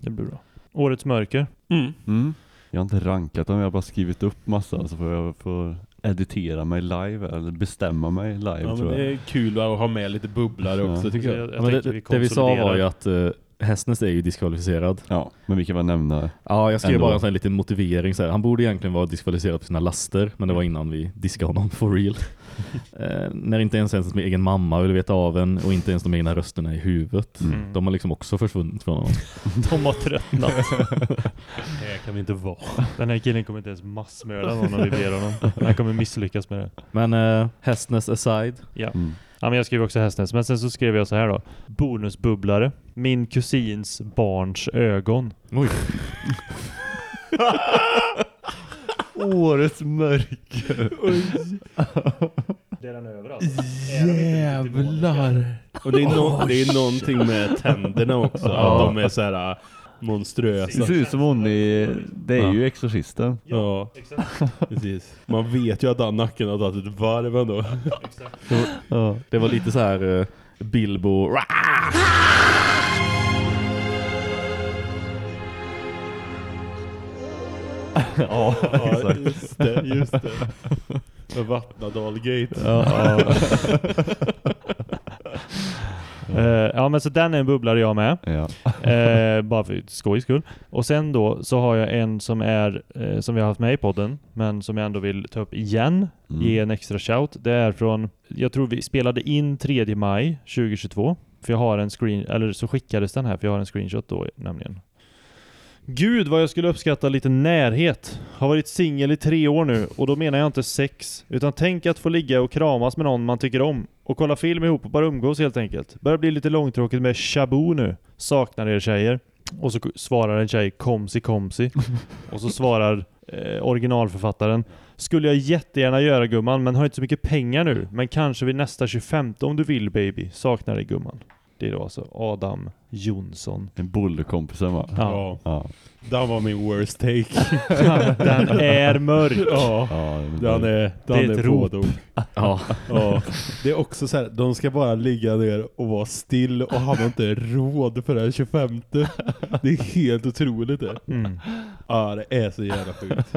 Det blir bra. Årets mörker. Mm. Mm. Jag har inte rankat dem, jag har bara skrivit upp massa så får jag få editera mig live eller bestämma mig live Ja, men tror det jag. är kul att ha med lite bubblare Ja. också tycker jag. Jag, Ja, men det, det vi sa var ju att uh, Hästnäs är ju diskvalificerad. Ja, men vi kan väl nämna Ja, jag skrev Ändå. bara en sån här liten motivering. Så här. Han borde egentligen vara diskvalificerad på sina laster, men det var innan vi diskade honom for real. eh, när inte ens ens min egen mamma vill veta av en och inte ens de egna rösterna i huvudet. Mm. De har liksom också försvunnit från honom. De har tröttnat. Det kan vi inte vara. Den här killen kommer inte ens massmörda någon om vi ber honom. Han kommer misslyckas med det. Men uh, Hästnäs aside. Ja. Mm. ja, men jag skrev också Hästnäs. Men sen så skrev jag så här då. Bonusbubblare. Min kusins barns ögon. Oj. Årets mörker. Det är den överallt. Jävlar. Och det är, no det är någonting med tänderna också, att de är så här äh, Det monströsa. ser ut som hon i, det är Ja. ju Exorcisten. Ja, precis. Man vet ju att den nacken har tagit ett varv ändå. Ja. Det var lite så här eh, Bilbo... ja, Ja, exakt. just det, just det. Med Vattnadalgate. Ja, Eh, ja men så den är en bubblare jag med. Ja. Eh, bara för skojs skull. Och sen då så har jag en som är eh, som vi har haft med i podden, men som jag ändå vill ta upp igen. Mm. Ge en extra shout. Det är från, jag tror vi spelade in 3 maj 2022. För jag har en screen, eller så skickades den här för jag har en screenshot då nämligen. Gud vad jag skulle uppskatta lite närhet. Har varit singel i tre år nu och då menar jag inte sex. Utan tänk att få ligga och kramas med någon man tycker om. Och kolla film ihop och bara umgås helt enkelt. Börjar bli lite långtråkigt med shabu nu. Saknar er tjejer. Och så svarar en tjej komsi komsi. och så svarar eh, originalförfattaren Skulle jag jättegärna göra gumman men har inte så mycket pengar nu. Men kanske vid nästa 25 om du vill baby. Saknar dig gumman. Det är då alltså Adam Jonsson. En bullerkompisen va? Ja. Ja. Den var min worst take. Den är mörk. Ja. ja Den är, den är är, ett rop. ja. Ja. Det är också så här, de ska bara ligga ner och vara still och han har inte råd för den 25. Det är helt otroligt det. Mm. Ja, det är så jävla sjukt.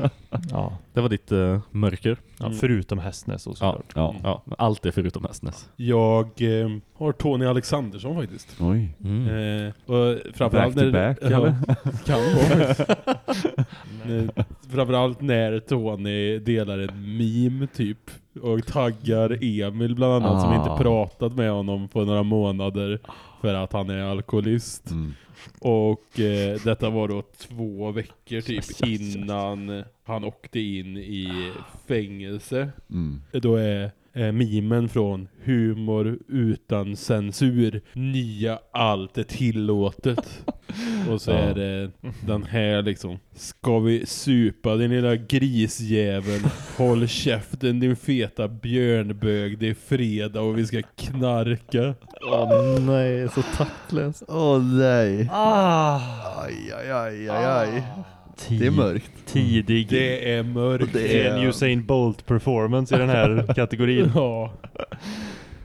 Ja. Det var ditt eh, mörker. Ja, förutom Hästnäs och Ja. såklart. Ja. Ja, allt är förutom Hästnäs. Jag eh, har Tony Alexandersson faktiskt. Oj. Mm. Eh, och framförallt Back to när- back, eller? Kan vara. Eh, Framförallt när Tony delar en meme typ och taggar Emil bland annat som Ah. inte pratat med honom på några månader för att han är alkoholist. Mm. Och eh, detta var då två veckor typ innan han åkte in i fängelse. Mm. Då är eh, mimen från humor utan censur. Nya allt är tillåtet. Och så är det den här liksom. Ska vi supa din lilla grisjävel? Håll käften din feta björnbög. Det är fredag och vi ska knarka. Åh nej, så taktlös. Åh nej. Ah, Aj, aj, aj, aj, aj. tid, Det är mörkt. Tidig. Det är mörkt. Det är en Usain Bolt performance i den här kategorin. Ja.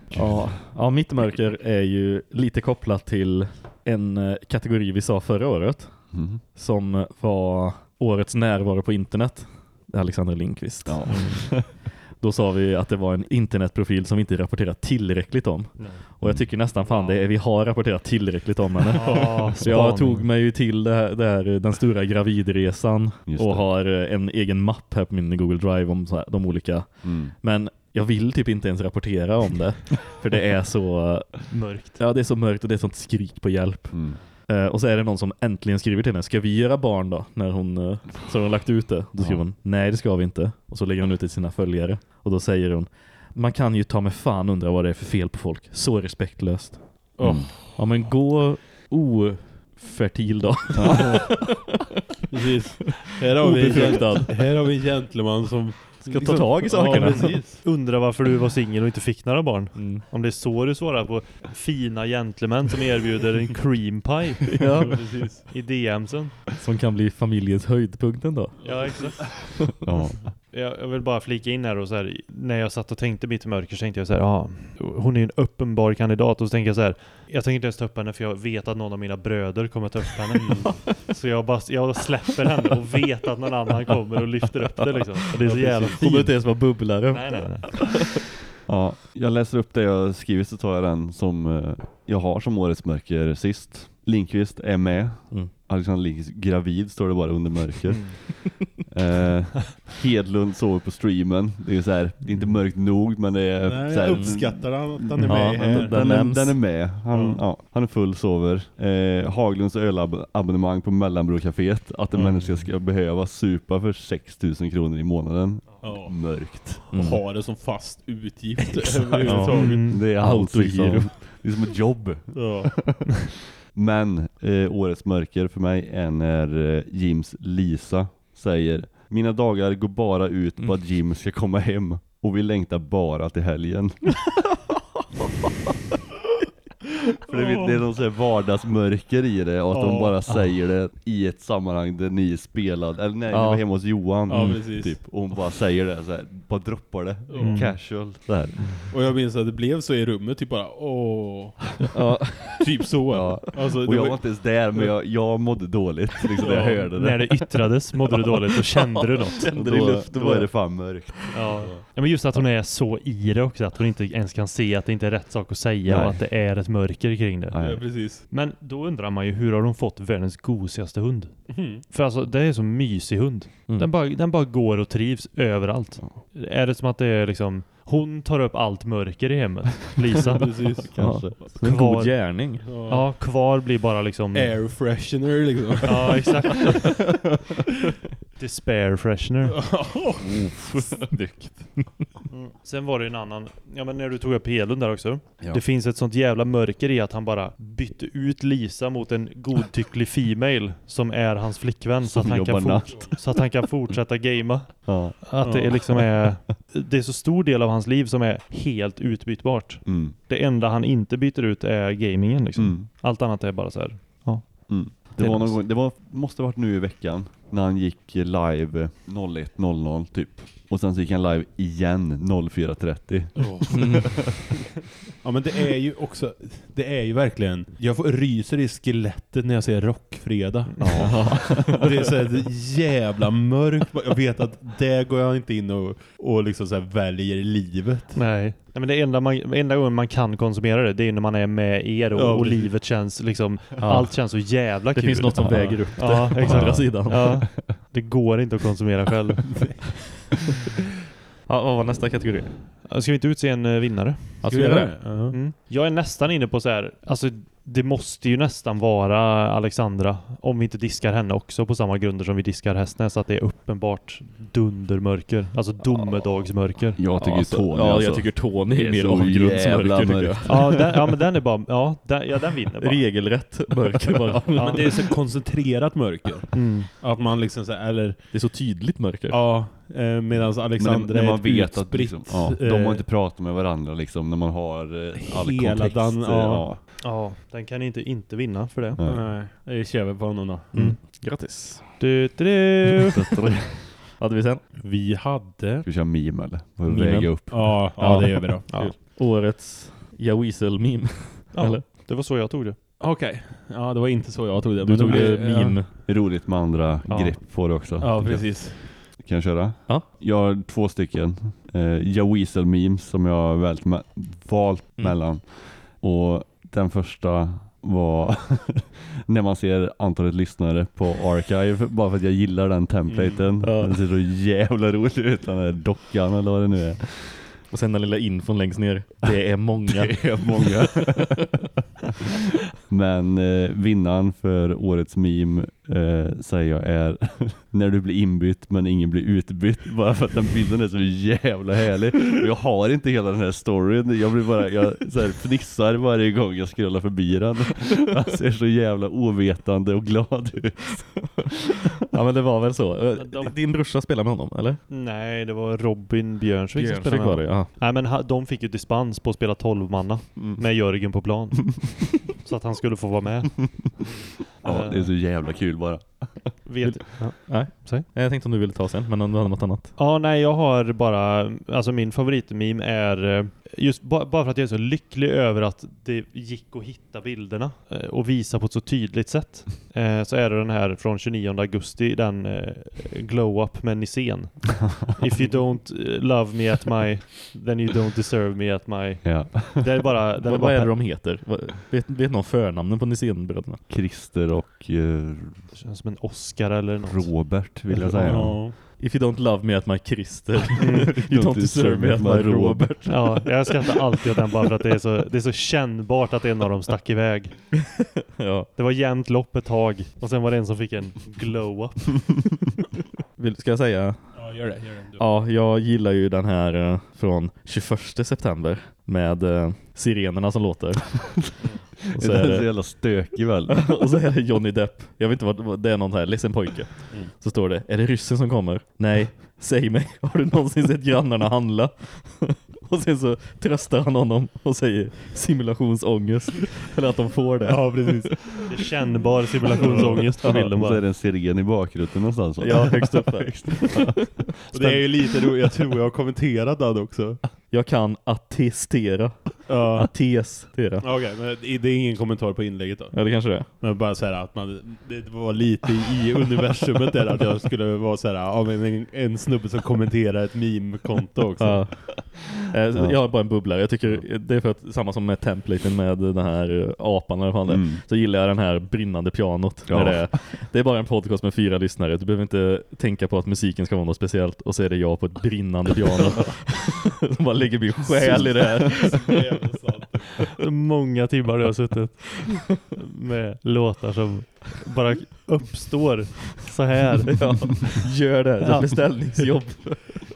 Ja. ja, mitt mörker är ju lite kopplat till en eh, kategori vi sa förra året Mm. som var årets närvaro på internet. Alexander Lindqvist. Ja. Då sa vi att det var en internetprofil som vi inte rapporterat tillräckligt om. Och jag tycker nästan fan det är, vi har rapporterat tillräckligt om henne. Ah, Så jag tog mig ju till det här, det här, den stora gravidresan och har eh, en egen mapp här på min Google Drive om här, de olika. Mm. Men jag vill typ inte ens rapportera om det. För det är så mörkt. ja, det är så mörkt och det är sånt skrik på hjälp. Mm. Eh, och så är det någon som äntligen skriver till henne, ska vi göra barn då? När hon, eh, så har hon lagt ut det. Då skriver Ja. hon, nej det ska vi inte. Och så lägger hon ut det till sina följare. Och då säger hon, man kan ju ta med fan undra vad det är för fel på folk. Så respektlöst. Oh. Mm. Ja men gå ofertil då. Precis. Här har, vi en, här har vi en gentleman som Ska ta tag i sakerna. Ja. Undrar varför du var singel och inte fick några barn. Mm. Om det är så du svarar på fina gentlemän som erbjuder en cream pie Ja, i DMsen. som kan bli familjens höjdpunkten då. Ja, exakt. Ja. Jag, jag vill bara flika in här och så här, när jag satt och tänkte mitt i mörker så tänkte jag så här, ja, hon är ju en uppenbar kandidat och så tänker jag så här, jag tänker inte ens ta upp henne för jag vet att någon av mina bröder kommer ta upp henne. Så jag bara, jag släpper henne och vet att någon annan kommer och lyfter upp det liksom. Och det är så jävla Kommer inte fint. ens vara bubblare. Nej, nej, nej. ja. Jag läser upp det jag skrivit så tar jag den som eh, jag har som årets mörker sist. Lindqvist är med. Mm. Alexander Lindqvist gravid står det bara under mörker. Mm. Eh, Hedlund sover på streamen. Det är så här, det är inte mörkt nog men det är Nej, så här, jag uppskattar han att han är Ja, med han- här. Den, Den är, nämns. den är med. Han, Ja. ja. han är full, sover. Eh, Haglunds ölabonnemang på Mellanbrocaféet. Att en Mm. människa ska behöva supa för 6000 kronor i månaden. Ja. Mörkt. Och Mm. ha det som fast utgift Ja. överhuvudtaget. Mm. Det är allt liksom. Det är som ett jobb. Ja. Men eh, årets mörker för mig är när eh, Jims Lisa säger Mina dagar går bara ut på att Jim ska komma hem och vi längtar bara till helgen. För det, det är någon sån här vardagsmörker i det och att de bara säger det i ett sammanhang där ni spelade, eller nej, Ja. ni var hemma hos Johan. Ja. Typ, och hon bara säger det så här, bara droppar det. Mm. Casual. Så här. Och jag minns att det blev så i rummet, typ bara åh. Ja. Typ så. Ja. Alltså, Och det jag var- inte ens där men jag, jag mådde dåligt liksom, när jag hörde När det. det yttrades mådde du dåligt och kände du något. Kände det i då, luften då är det fan mörkt. Ja. ja men just att hon är så i det också, att hon inte ens kan se att det inte är rätt sak att säga Nej. och att det är ett mörker kring det. Ja, precis. Men då undrar man ju, hur har de fått världens gosigaste hund? Mhm. För alltså, det är så mysig hund. Mm. Den, bara, den bara går och trivs överallt. Är det som att det är liksom, hon tar upp allt mörker i hemmet, Lisa. Precis. Kanske. En Kvar- god gärning. Ja. Ja, kvar blir bara liksom... Air freshener liksom. Ja, exakt. Despair freshener. Snyggt. Mm. Sen var det en annan, ja men när du tog upp Helund där också. Ja. Det finns ett sånt jävla mörker i att han bara bytte ut Lisa mot en godtycklig female som är hans flickvän så att, Som han kan fort, så att han kan fortsätta gamea. Ja. Att det är liksom är, det är så stor del av hans liv som är helt utbytbart. Mm. Det enda han inte byter ut är gamingen liksom. Mm. Allt annat är bara så här. Mm. Det Det var någon gång, det var, måste ha varit nu i veckan när han gick live 01.00 typ. Och sen så gick han live igen 04.30. Ja men det är ju också, det är ju verkligen, jag får ryser i skelettet när jag ser Rockfredag. Ja. Det är så här jävla mörkt. Jag vet att det går jag inte in och, och liksom så här väljer livet. Nej. Nej men det enda, man, enda gången man kan konsumera det, det är när man är med er och, Ja, och livet känns liksom, Ja. allt känns så jävla Det kul. finns något som väger upp det Ja, på exakt. andra sidan. Ja, det går inte att konsumera själv. Ja, vad var nästa kategori? Ska vi inte utse en eh, vinnare? Alltså, göra det? Mm. Jag är nästan inne på så här, alltså det måste ju nästan vara Alexandra om vi inte diskar henne också på samma grunder som vi diskar Hästnäs så att det är uppenbart dundermörker, alltså domedagsmörker. Jag tycker ja, ju så- Tony Ja, alltså. jag tycker Tony är är mer avgrundsmörker. Ja, den, ja men den är bara, ja den, ja, den vinner bara. Regelrätt mörker bara. Men det är så koncentrerat mörker. Mm. Att man liksom så här, eller Det är så tydligt mörker. ja, eh, medan Men Alexander när man är ett vet att utspritt, liksom, ja, de har eh, inte pratat med varandra liksom när man har eh, all Hela kontext. den- eh, ja. Ja, den kan inte inte vinna för det. Nej. Nej, det kör vi på honom då. Mm. Grattis. Du, du, du. Hade vi sen? Vi hade... Ska vi köra meme eller? För att Memen. väga upp. Ja, ja, det gör vi då. Ja. Årets Jaweasel-meme. Ja, Eller? det var så jag tog det. Okej. Ja, det var inte så jag tog det. Du men tog det meme. Roligt med andra Ja. grepp på det också. Ja, precis. Kan jag köra? Ja. Jag har två stycken. Eh, Jaweasel memes som jag har valt, me- valt Mm. mellan. Och den första var när man ser antalet lyssnare på Archive. Bara för att jag gillar den templaten. Mm. Ja. Den ser så jävla rolig ut. Den där dockan eller vad det nu är. Och sen den lilla infon längst ner. Det är många. Det är många. Men eh, vinnaren för årets meme eh, säger jag är när du blir inbytt men ingen blir utbytt. Bara för att den bilden är så jävla härlig. Och jag har inte hela den här storyn. Jag blir bara, jag så här, fnissar varje gång jag scrollar förbi den. Han ser så jävla ovetande och glad ut. Ja men det var väl så. Eh, Din brorsa spelar med honom, eller? Nej, det var Robin Björnsvik som spelade med det, honom. ja. Nej men de fick ju dispens på att spela 12 manna med Jörgen på plan. så att han skulle få vara med. Ja, det är så jävla kul bara. Vet, ja. Nej. Säg. Jag tänkte om du ville ta sen, men om du hade något annat. ja, nej jag har bara, alltså min favoritmeme är eh, just ba- bara för att jag är så lycklig över att det gick att hitta bilderna eh, och visa på ett så tydligt sätt. Eh, så är det den här från 29 augusti, den glow-up med Nisén. If you don't love me at my, then you don't deserve me at my. Ja. Det är bara, den är Vad, bara vad är det de heter? Vet, vet någon förnamnen på Nisénbröderna? Christer och eh, Det känns som en Oscar eller något. Robert vill jag säga. Ja. If you don't love me at my Christer, you don't deserve me at my Robert. Ja, jag skrattar alltid åt den bara för att det är, så, det är så kännbart att en av dem stack iväg. Ja. Det var jämnt lopp ett tag och sen var det en som fick en glow-up. Ska jag säga? ja, gör det. Gör det. Du. Ja, jag gillar ju den här eh, från 21 september med eh, sirenerna som låter. Och så är är så det, jävla stökig väl? och så är det Johnny Depp. Jag vet inte vad, det är någon här ledsen pojke. Så står det, är det ryssen som kommer? Nej, säg mig, har du någonsin sett grannarna handla? Och sen så tröstar han honom och säger simulationsångest. Eller att de får det. Ja, precis. Det är kännbar simulationsångest på bilden Och så är bara. det en siren i bakgrunden någonstans. Ja, högst upp där. Och det är ju lite roligt, jag tror jag har kommenterat den också. Jag kan attestera. Ja. Attestera. Okej, men det är ingen kommentar på inlägget då. Ja, det kanske det är. Men bara så här att man, det var lite i universumet där att jag skulle vara så här, men en, en snubbe som kommenterar ett meme-konto också. Ja. Eh, Jag har bara en bubblare. Jag tycker det är för att samma som med templaten med den här eh, apan eller vad fan det. Mm. Så gillar jag den här brinnande pianot. Ja. Det, är, det är bara en podcast med fyra lyssnare. Du behöver inte tänka på att musiken ska vara något speciellt. Och så är det jag på ett brinnande piano. Som bara lägger min själ i det här. Många timmar jag har suttit med låtar som bara uppstår så här. Ja, gör det. Det är beställningsjobb.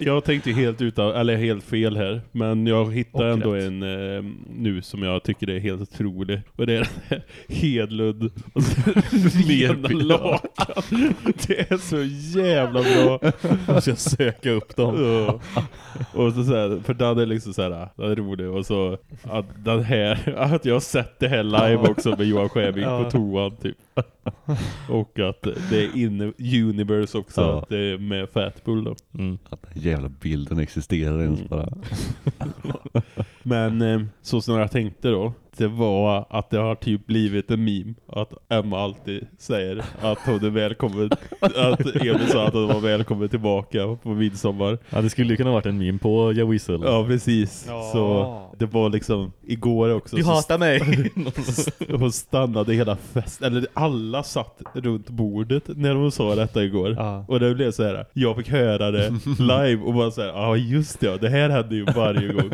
Jag tänkte helt utav, eller helt fel här, men jag hittade Och ändå rätt. en eh, nu som jag tycker är helt otrolig. Och det är Hedlund och så rena lakan. Det är så jävla bra. Jag ska söka upp dem. Ja. Och så, så här, för den är liksom så här, den är rolig och så att den här, att jag har sett det här live också med Johan Sjövik Ja. på toan typ. Och att det är inne, Universe också, Ja. att det är med Fatbull då. Mm. Att den jävla bilden existerar ens Mm. bara. Men eh, så som jag tänkte då, det var att det har typ blivit en meme att Emma alltid säger att hon är välkommen, att Emil sa att hon var välkommen tillbaka på midsommar. Ja, det skulle ju kunna varit en meme på Ja Whistle. Ja, precis. Ja. Så det var liksom igår också. Du hatar mig! hon stannade hela fest eller alla satt runt bordet när hon sa detta igår. Ja. Och det blev så här. jag fick höra det live och bara så här, ja just det, ja, det här hände ju varje gång.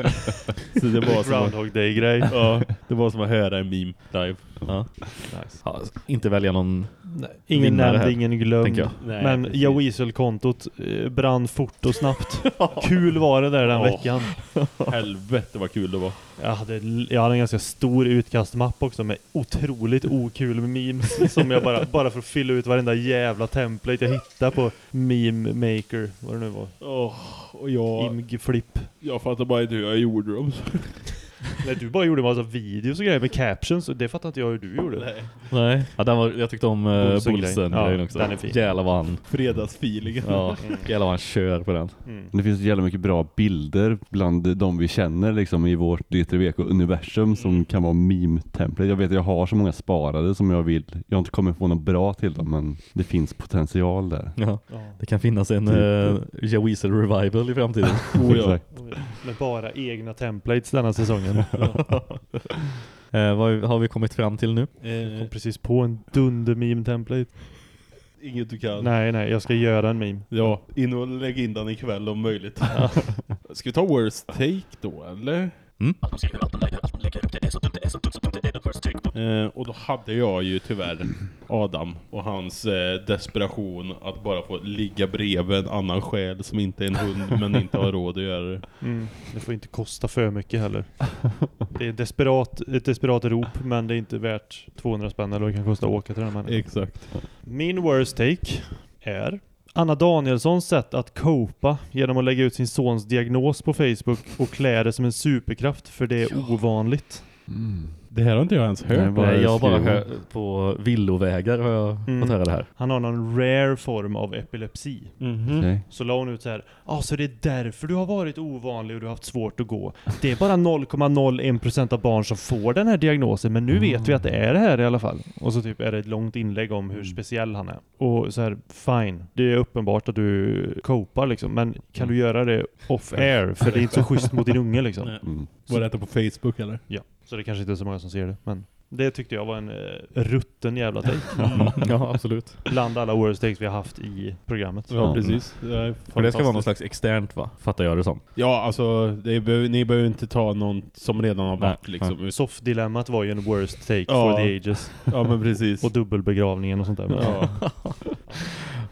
Så det var som Groundhog Day-grej. ja, det var som att höra en meme live. Ja. Nice. Ja, inte välja någon... Ingen Vinnare nämnd, här, ingen glömd. Nej, Men precis. Ja Weasel-kontot eh, brann fort och snabbt. Kul var det där den Ja. veckan. Helvete vad kul det var. Jag hade, jag hade en ganska stor utkastmapp också med otroligt okul memes som jag bara, bara för att fylla ut varenda jävla template jag hittade på Meme Maker, vad det nu var. Åh, och jag, Img Flip. jag fattar bara inte hur jag gjorde dem. Nej, du bara gjorde en massa videos och grejer med captions och det fattar inte jag hur du gjorde. Nej. Nej. Ja, den var, jag tyckte om uh, Bullsen-grejen. Bullsen-grejen Ja, också. den är fin. Jävlar vad han... Fredagsfeelingen. Ja, jävlar vad han kör på den. Mm. Det finns jävla mycket bra bilder bland de vi känner liksom i vårt D3VK-universum som kan vara meme-template. Jag vet jag har så många sparade som jag vill. Jag har inte kommit få något bra till dem men det finns potential där. Ja. Ja. Det kan finnas en Typ. uh, Ja Whistle Revival i framtiden. Oh, ja. Exakt. Med bara egna templates denna säsongen. Eh, vad har vi kommit fram till nu? Eh, Kom precis på en dunder meme template. inget du kan. Nej, nej, jag ska göra en meme. Ja, in och lägg in den ikväll om möjligt. Ska vi ta worst take då, eller? Mm. Eh, och då hade jag ju tyvärr Adam och hans eh, desperation att bara få ligga bredvid en annan själ som inte är en hund men inte har råd att göra det. Mm. Det får inte kosta för mycket heller. Det är desperat, ett desperat rop, men det är inte värt 200 spänn eller vad det kan kosta att åka till den här människan. Exakt. Min worst take är Anna Danielssons sätt att copa genom att lägga ut sin sons diagnos på Facebook och klä det som en superkraft för det är ovanligt. Det här har inte jag ens hört. Nej, Bara Nej, jag har bara hört på villovägar har jag Mm. fått höra det här. Han har någon rare form av epilepsi. Mhm. Okej. Så la hon ut så här. Ja, så det är därför du har varit ovanlig och du har haft svårt att gå. Det är bara 0,01% av barn som får den här diagnosen, men nu vet vi att det är det här i alla fall. Och så typ är det ett långt inlägg om hur speciell han är. Och så här, fine. Det är uppenbart att du copar liksom, men kan du göra det off air? För det är inte så schysst mot din unge liksom. Mm. Var detta på Facebook eller? Ja, så det kanske inte är så många som ser det, men det tyckte jag var en eh, rutten jävla take. Ja, absolut. Bland alla worst takes vi har haft i programmet. Ja, precis. Det är det ska vara någon slags externt va? Fattar jag det som. Ja, alltså det behöver, ni behöver inte ta någon som redan har varit liksom. Soft-dilemmat var ju en worst take Ja. for the ages. Ja, men precis. Och dubbelbegravningen och sånt där. ja.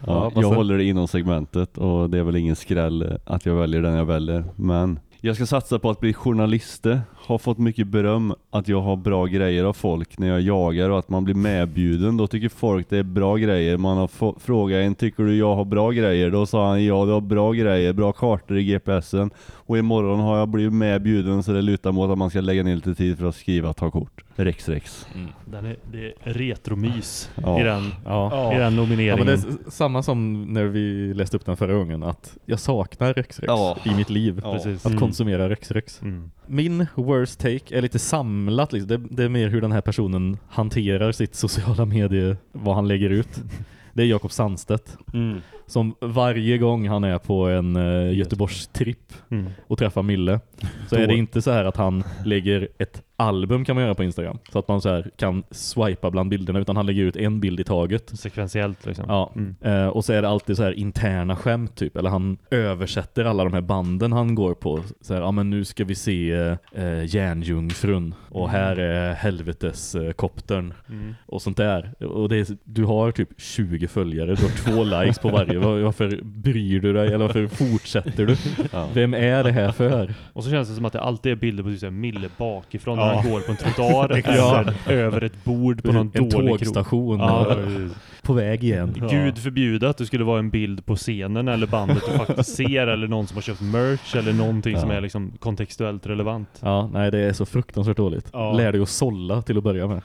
Ja, jag håller det inom segmentet och det är väl ingen skräll att jag väljer den jag väljer. Men Jag ska satsa på att bli journalist. Har fått mycket beröm att jag har bra grejer av folk när jag jagar och att man blir medbjuden. Då tycker folk det är bra grejer. Man har frågat en, tycker du jag har bra grejer? Då sa han, ja du har bra grejer, bra kartor i GPSen. Och imorgon har jag blivit medbjuden så det lutar mot att man ska lägga ner lite tid för att skriva ta kort. Rex Rex. Den är, det är retromys Ja. i, den, Ja. i den Ja, nomineringen. men det är samma som när vi läste upp den förra gången, att jag saknar Rex-Rex Ja. i mitt liv. Ja. Precis. Att Mm. konsumera Rex-Rex. Mm. Min worst take är lite samlat. Liksom. Det, det är mer hur den här personen hanterar sitt sociala medie, vad han lägger ut. Det är Jakob Sandstedt. Mm. Som varje gång han är på en uh, Göteborgs-tripp Mm. och träffar Mille så är det inte så här att han lägger ett album kan man göra på Instagram. Så att man så här kan swipa bland bilderna utan han lägger ut en bild i taget. Sekventiellt liksom. Ja, Mm. eh, och så är det alltid så här interna skämt typ, eller han översätter alla de här banden han går på. Så här, ja men nu ska vi se eh, järnjungfrun och här är helvetes eh, koptern Mm. och sånt där. Och det är, du har typ 20 följare, du har två likes på varje. Var- Varför bryr du dig? Eller varför fortsätter du? Ja. Vem är det här för? Och så känns det som att det alltid är bilder på typ Mille bakifrån när han går på en trottoar Ja. eller över ett bord på någon en dålig krog. tågstation. På väg igen. Gud förbjude att det skulle vara en bild på scenen eller bandet du faktiskt ser eller någon som har köpt merch eller någonting som Ja. är liksom kontextuellt relevant. Ja, nej det är så fruktansvärt dåligt. Ja. Lär dig att sålla till att börja med.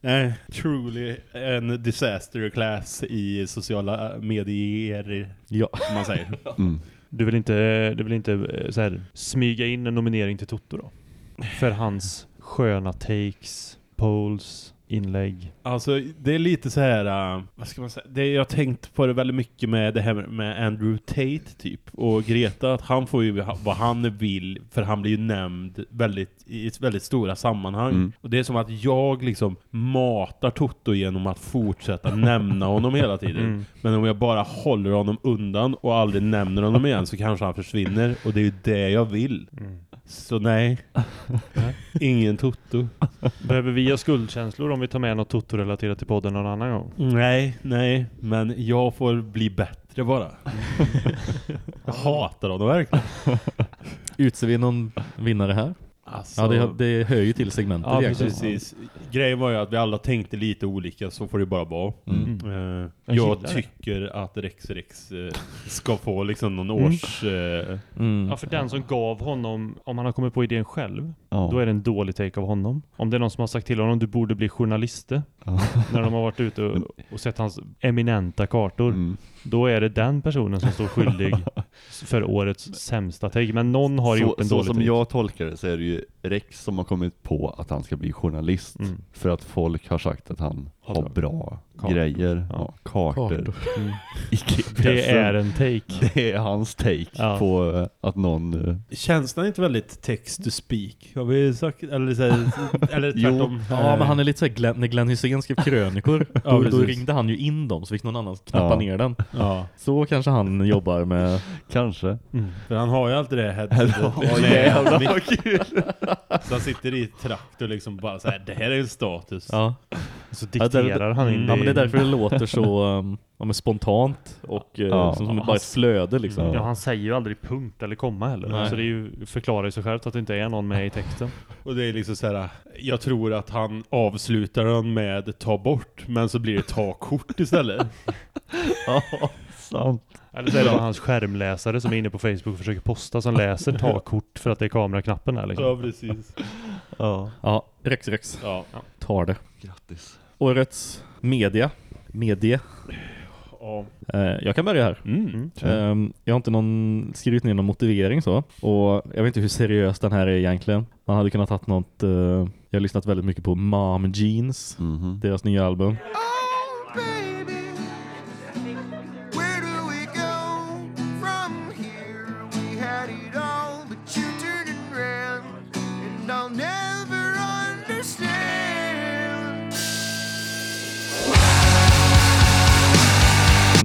Nej, truly en disaster class i sociala medier, Ja. som man säger. Mm. Du vill inte, du vill inte eh, så här, smyga in en nominering till Toto då? För hans sköna takes, polls, inlägg. Alltså det är lite så här, uh, vad ska man säga, det, jag har tänkt på det väldigt mycket med det här med Andrew Tate typ. Och Greta, att han får ju vad han vill, för han blir ju nämnd väldigt, i ett väldigt stora sammanhang. Mm. Och det är som att jag liksom matar Toto genom att fortsätta nämna honom hela tiden. Mm. Men om jag bara håller honom undan och aldrig nämner honom igen så kanske han försvinner. Och det är ju det jag vill. Mm. Så nej, ingen Toto. Behöver vi ha skuldkänslor om vi tar med något Toto-relaterat till podden någon annan gång? Nej, nej, men jag får bli bättre bara. jag hatar honom verkligen. Utser vi någon vinnare här? Alltså, Ja, det, det hör ju till segmentet ja, egentligen. precis. Grejen var ju att vi alla tänkte lite olika, så får det bara vara. Mm. Eh, Jag jag gillar det. tycker att Rex Rex eh, ska få liksom någon års... Eh, Mm. Ja, för den som gav honom, om han har kommit på idén själv, Ja. då är det en dålig take av honom. Om det är någon som har sagt till honom, du borde bli journalist. Ja. När de har varit ute och, och sett hans eminenta kartor. Mm. Då är det den personen som står skyldig för årets sämsta take. Men någon har så, gjort en så dålig som take. jag tolkar det så är det ju Rex som har kommit på att han ska bli journalist. Mm. För att folk har sagt att han Har har bra. Kartor. grejer. Ja. Ja. kartor. Kartor. Mm. Det är en take. Det är hans take Ja. på eh, att någon... eh, känns den inte väldigt text to speak? Har vi sagt, eller, så här, eller Jo. tvärtom? Ja, men han är lite såhär, Glenn, när Glenn Hysén skrev krönikor, Ja, då, då ringde han ju in dem så fick någon annan knappa Ja. ner den. Ja, Så kanske han jobbar med... Kanske. Mm. för han har ju alltid det headsetet. Ja, jävlar vad kul! Så han sitter i traktor liksom bara så här, det här är en status. Ja. Så Ja, det- dikterar han in ja, men det är därför det låter så um, ja, spontant och eh, Ja. som, som Ja, bara ett flöde liksom. Ja, han säger ju aldrig punkt eller komma heller. Nej. Så det är ju, förklarar ju sig självt att det inte är någon med i texten. Och det är liksom så här, jag tror att han avslutar den med ta bort, men så blir det ta kort istället. Ja, sant. Eller så är det bara hans skärmläsare som är inne på Facebook och försöker posta som läser ta kort för att det är kameraknappen där liksom. ja, precis. Ja. Ja, Rex Rex Ja. tar det. Grattis. Årets media. Medie. ja. Eh, jag kan börja här. Mm. Ehm, jag har inte någon, skrivit ner någon motivering så. Och jag vet inte hur seriös den här är egentligen. Man hade kunnat haft något... eh, jag har lyssnat väldigt mycket på Mom Jeans. Mhm. Deras nya album. Oh,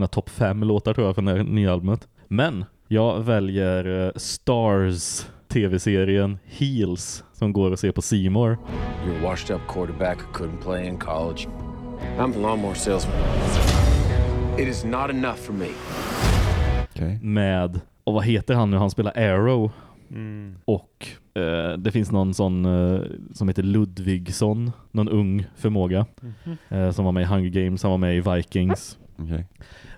Mina topp fem låtar tror jag från det här nya albumet. Men jag väljer eh, Stars tv-serien Heels som går att se på More. You're a washed up quarterback who couldn't play in college. I'm a lawnmower salesman. It is not enough for me. Okej. med, och vad heter han nu? Han spelar Arrow Mm. Och eh, det finns någon sån eh, som heter Ludvigsson, någon ung förmåga eh, som var med i Hunger Games, han var med i Vikings. Okej.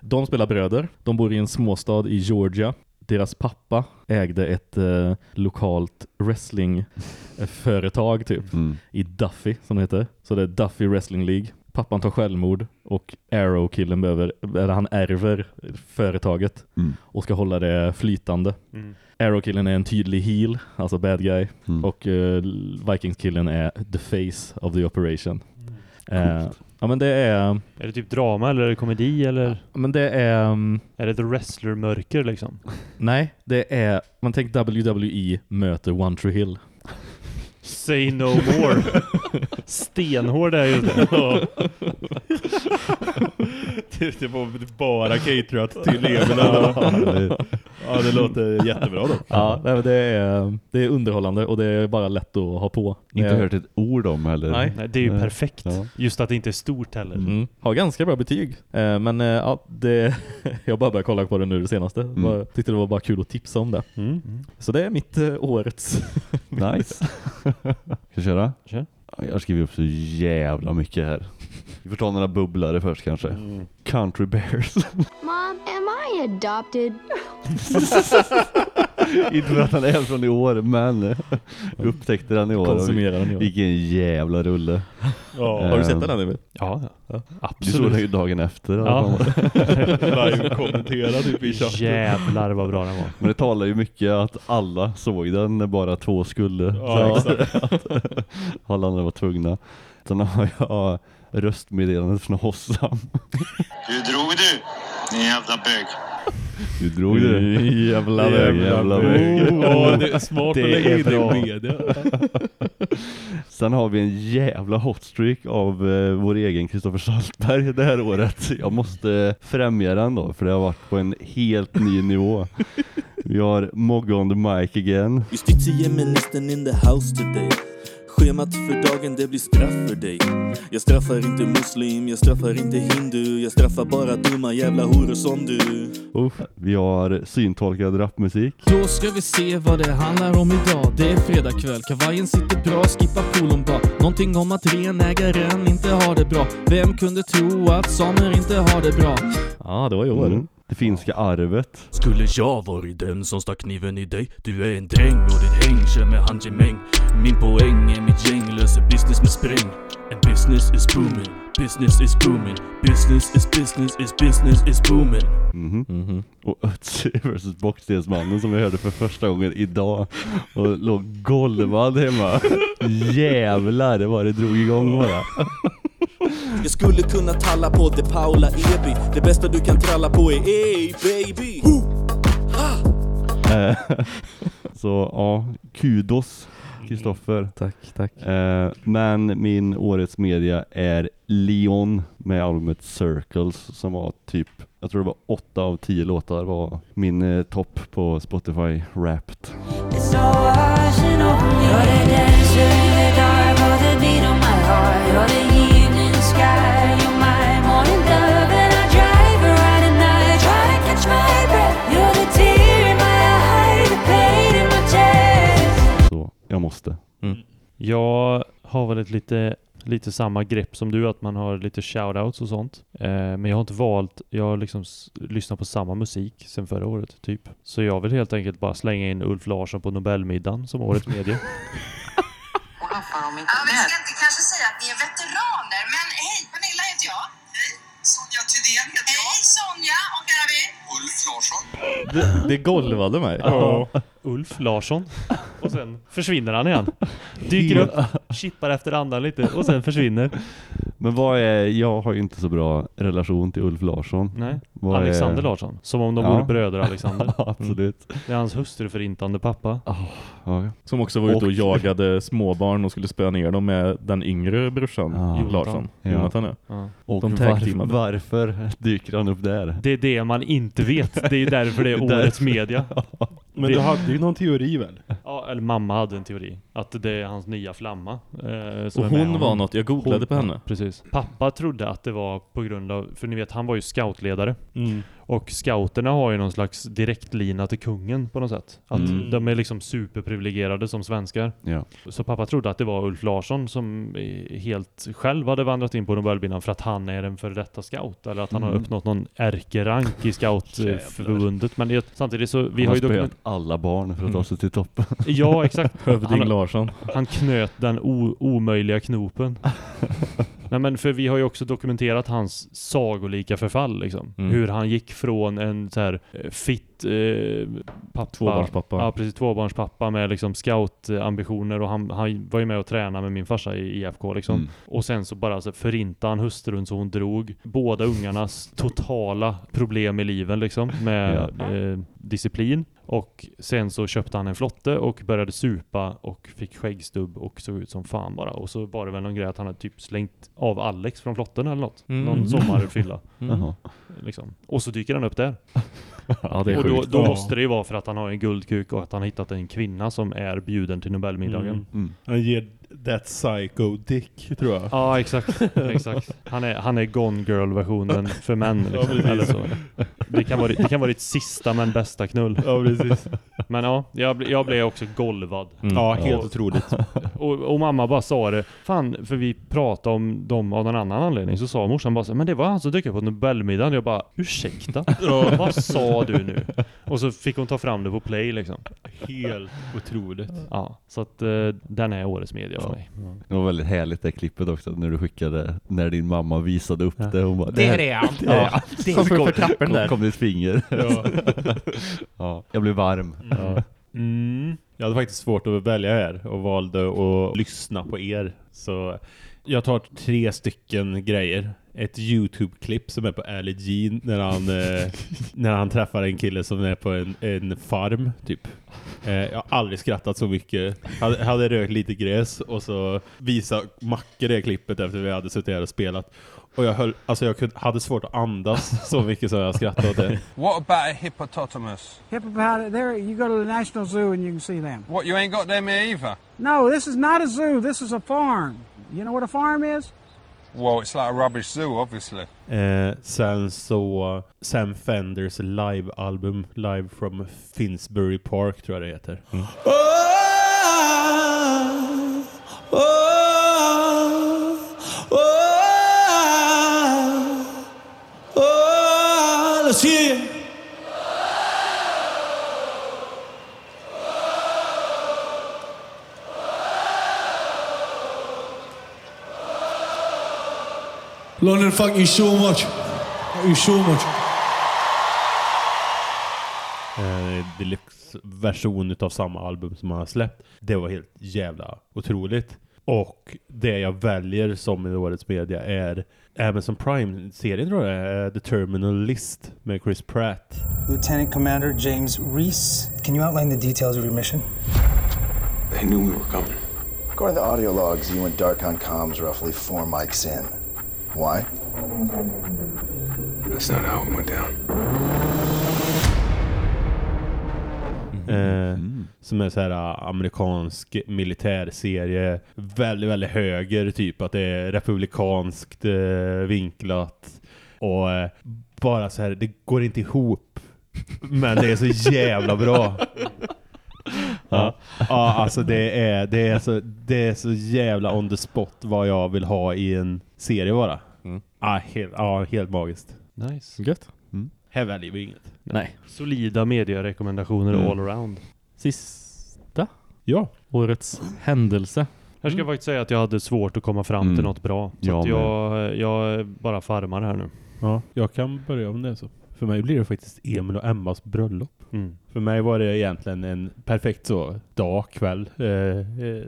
De spelar bröder. De bor i en småstad i Georgia. Deras pappa ägde ett eh, lokalt wrestlingföretag typ Mm. i Duffy som det heter. Så det är Duffy Wrestling League. Pappan tar självmord och Arrow-killen behöver, eller han ärver företaget Mm. och ska hålla det flytande. Mm. Arrow-killen är en tydlig heel, alltså bad guy. Mm. Och uh, Vikings-killen är the face of the operation. Eh, ja men det är, Är det typ drama eller är det komedi eller ja, men det är, um, är det The Wrestler-mörker liksom? nej, det är, man tänker WWE möter One Tree Hill. Say no more. Stenhård är ju det. Det, var bara caterat till eleverna. ja, det låter jättebra då. Ja, nej, men det, är, det är underhållande och det är bara lätt att ha på. Inte hört ett ord om heller. Nej. Nej, det är ju Nej. perfekt. Ja. Just att det inte är stort heller. Mm. Har ganska bra betyg. Eh, men eh, ja, det, jag bara började kolla på det nu det senaste. Bara, tyckte det var bara kul att tipsa om det. Mm. Så det är mitt eh, årets. Nice. Ska jag köra? Kör. Ja, Jag har skrivit upp så jävla mycket här. Vi får ta några bubblare först kanske. Country Bears. Mom, am I adopted? Inte för att han är från i år, men upptäckte den i år. Konsumerar den i år. Vilken jävla rulle. Ja, Har du sett den Emil? Ja, ja. Du såg absolut. den ju dagen efter. Ja. live-kommentera typ i chatten. Jävlar vad bra den var. Men det talar ju mycket att alla såg den när bara två skulle. Ja, Så att alla andra var tvungna. Sen har jag röstmeddelandet från Hossam. Hur drog du? Din jävla bög. Du drog det. Jävla väg, jävla väg. Ja, det är smart Det att lägga in det bra. i media. Sen har vi en jävla hotstreak av eh, vår egen Kristoffer Saltberg det här året. Jag måste främja den då, för det har varit på en helt ny nivå. Vi har Mogge on the mic again. Justitieministern in the house today Schemat för dagen det blir straff för dig Jag straffar inte muslim, jag straffar inte hindu Jag straffar bara dumma jävla horor som du Vi har syntolkad rapmusik. Då ska vi se vad det handlar om idag Det är fredag kväll, kavajen sitter bra, skippa poolen bra Någonting om att renägaren inte har det bra Vem kunde tro att samer inte har det bra? Ja, det var i år. Mm. Det finska arvet. Skulle jag varit den som stack kniven i dig? Du är en dräng och ditt häng kör med handgemäng Min poäng är mitt gäng löser business med spräng And business is booming, business is booming Business is business is business is booming Mhm. Mhm. Och Ötzi vs Bockstensmannen som vi hörde för första gången idag. Och låg golvad hemma. Jävlar vad det drog igång bara. Jag skulle kunna talla på De Paula Eby Det bästa du kan tralla på är ey baby Eh, Så ja, kudos Kristoffer. Tack, tack. Eh, Men min årets media är Leon med albumet Circles som var typ, jag tror det var åtta av tio låtar var min eh, topp på Spotify Wrapped. Jag måste. Jag har väl ett lite, lite samma grepp som du, att man har lite shoutouts och sånt. Eh, men jag har inte valt, jag har liksom lyssnat på samma musik sen förra året, typ. Så jag vill helt enkelt bara slänga in Ulf Larsson på Nobelmiddagen som årets medie. Ja, vi ska inte kanske säga att ni är veteraner, men hej, Pernilla heter jag. Hej, Sonja Thydén heter jag. Hej Sonja, och här har vi Ulf Larsson. Det, det golvade mig. Ja. Ulf Larsson. Och sen försvinner han igen. Dyker upp, chippar efter andan lite och sen försvinner. Men vad är, jag har ju inte så bra relation till Ulf Larsson. Nej, Vad Alexander är, Larsson. Som om de Ja. vore bröder Alexander. Absolut. Det är hans hustruförintande pappa. Ja. Som också var ute och, Och- jagade småbarn och skulle spöa ner dem med den yngre brorsan Ja. Larsson. Ja. Jonathan ja. Ja. Och De var, tag-teamade. varför dyker han upp där? Det är det man inte vet. Det är ju därför det är årets media. Men du hade ju någon teori väl? Ja, eller mamma hade en teori. Att det är hans nya flamma. Eh, som Och hon honom. var något, jag googlade Hon- på henne. Precis. Pappa trodde att det var på grund av, för ni vet han var ju scoutledare. Mm. Och scouterna har ju någon slags direktlina till kungen på något sätt. Att Mm. de är liksom superprivilegierade som svenskar. Ja. Så pappa trodde att det var Ulf Larsson som helt själv hade vandrat in på Nobelbinaren för att han är en före detta scout. Eller att han har Mm. uppnått någon ärkerank i scoutförbundet. Men det, samtidigt så, vi Han har ju dokument- alla barn för att ta sig till toppen. Ja, exakt. Hövding Han- Larsson. Han knöt den o- omöjliga knopen. Nej men för vi har ju också dokumenterat hans sagolika förfall liksom. Mm. Hur han gick från en så här eh, fitt eh, pappa. Tvåbarnspappa. Ja precis, tvåbarnspappa med liksom scoutambitioner och han, han var ju med och tränade med min farsa i IFK liksom. Mm. Och sen så bara så förintade han hustrun så hon drog. Båda ungarnas totala problem i livet liksom med eh, disciplin. Och sen så köpte han en flotte och började supa och fick skäggstubb och såg ut som fan bara. Och så var det väl någon grej att han hade typ slängt av Alex från flotten eller något. Mm. Någon sommarfylla. Mm. Liksom. Och så dyker han upp där. Ja, det är och då, då Ja. måste det ju vara för att han har en guldkuk och att han har hittat en kvinna som är bjuden till Nobelmiddagen. Mm. Mm. Han ger that psycho dick, tror jag. Ja, exakt. exakt. Han är, han är Gone Girl-versionen för män. Ja, Liksom. precis. Eller så. Det, kan vara, det kan vara ditt sista men bästa knull. Ja, precis. Men ja, jag, jag blev också golvad. Mm. Ja, helt Och- otroligt. Och, och mamma bara sa det, fan, för vi pratade om dem av någon annan anledning, så sa morsan bara så, men det var han som dök upp på Nobelmiddagen. Jag bara, ursäkta? Vad sa du nu? Och så fick hon ta fram det på play liksom. Helt otroligt. Ja, så att eh, den är årets media för mig. Det var väldigt härligt det klippet också när du skickade, när din mamma visade upp det. Hon bara, Det här- är han. Det är han. Det kommer kom, för kom, där. kom ditt finger. Ja. ja, jag blev varm. Ja. Mm. Jag hade faktiskt svårt att välja här och valde att lyssna på er. Så jag tar tre stycken grejer. Ett YouTube-klipp som är på Ali G när han, eh, när han träffar en kille som är på en, en farm, typ. Eh, jag har aldrig skrattat så mycket. Hade, hade rökt lite gräs och så visa Macke det klippet efter vi hade suttit här och spelat. Och jag, höll, alltså jag kunde, hade svårt att andas så mycket som jag skrattade åt det. What about a hippopotamus? Hippopotamus, there, you go to the National Zoo and you can see them. What, you ain't got them here either? No, this is not a zoo, this is a farm. You know what a farm is? Well, it's like a rubbish zoo, obviously. Eh, sen så Sam Fenders live-album Live from Finsbury Park tror jag det heter. Let's hear it. London, fuck you so much. Fuck you so much. Eh, Deluxe-version utav samma album som han har släppt. Det var helt jävla otroligt. Och det jag väljer som i årets media är Amazon Prime-serien tror jag är The Terminal List med Chris Pratt. Lieutenant Commander James Reese, can you outline the details of your mission? They knew we were coming. According to audio logs, you and Dark on comms roughly four mics in. Why? That's not how it went down. Eh, Som är så här uh, amerikansk militärserie. Väldigt, väldigt höger typ. Att det är republikanskt eh, vinklat. Och eh, bara så här, det går inte ihop. Men det är så jävla bra. Ja, ja alltså det är, det, är så, det är så jävla on the spot vad jag vill ha i en serie bara. Ja, helt, ja, helt magiskt. Nice. Gött. Här väljer vi inget. Nej. Solida medierekommendationer Mm. all around. Sista? Ja. Årets händelse. Här ska jag faktiskt säga att jag hade svårt att komma fram Mm. till något bra. Så med. jag, jag bara farmar här nu. Ja, jag kan börja om det så. För mig blir det faktiskt Emil och Emmas bröllop. Mm. För mig var det egentligen en perfekt så dag, kväll. Eh, eh,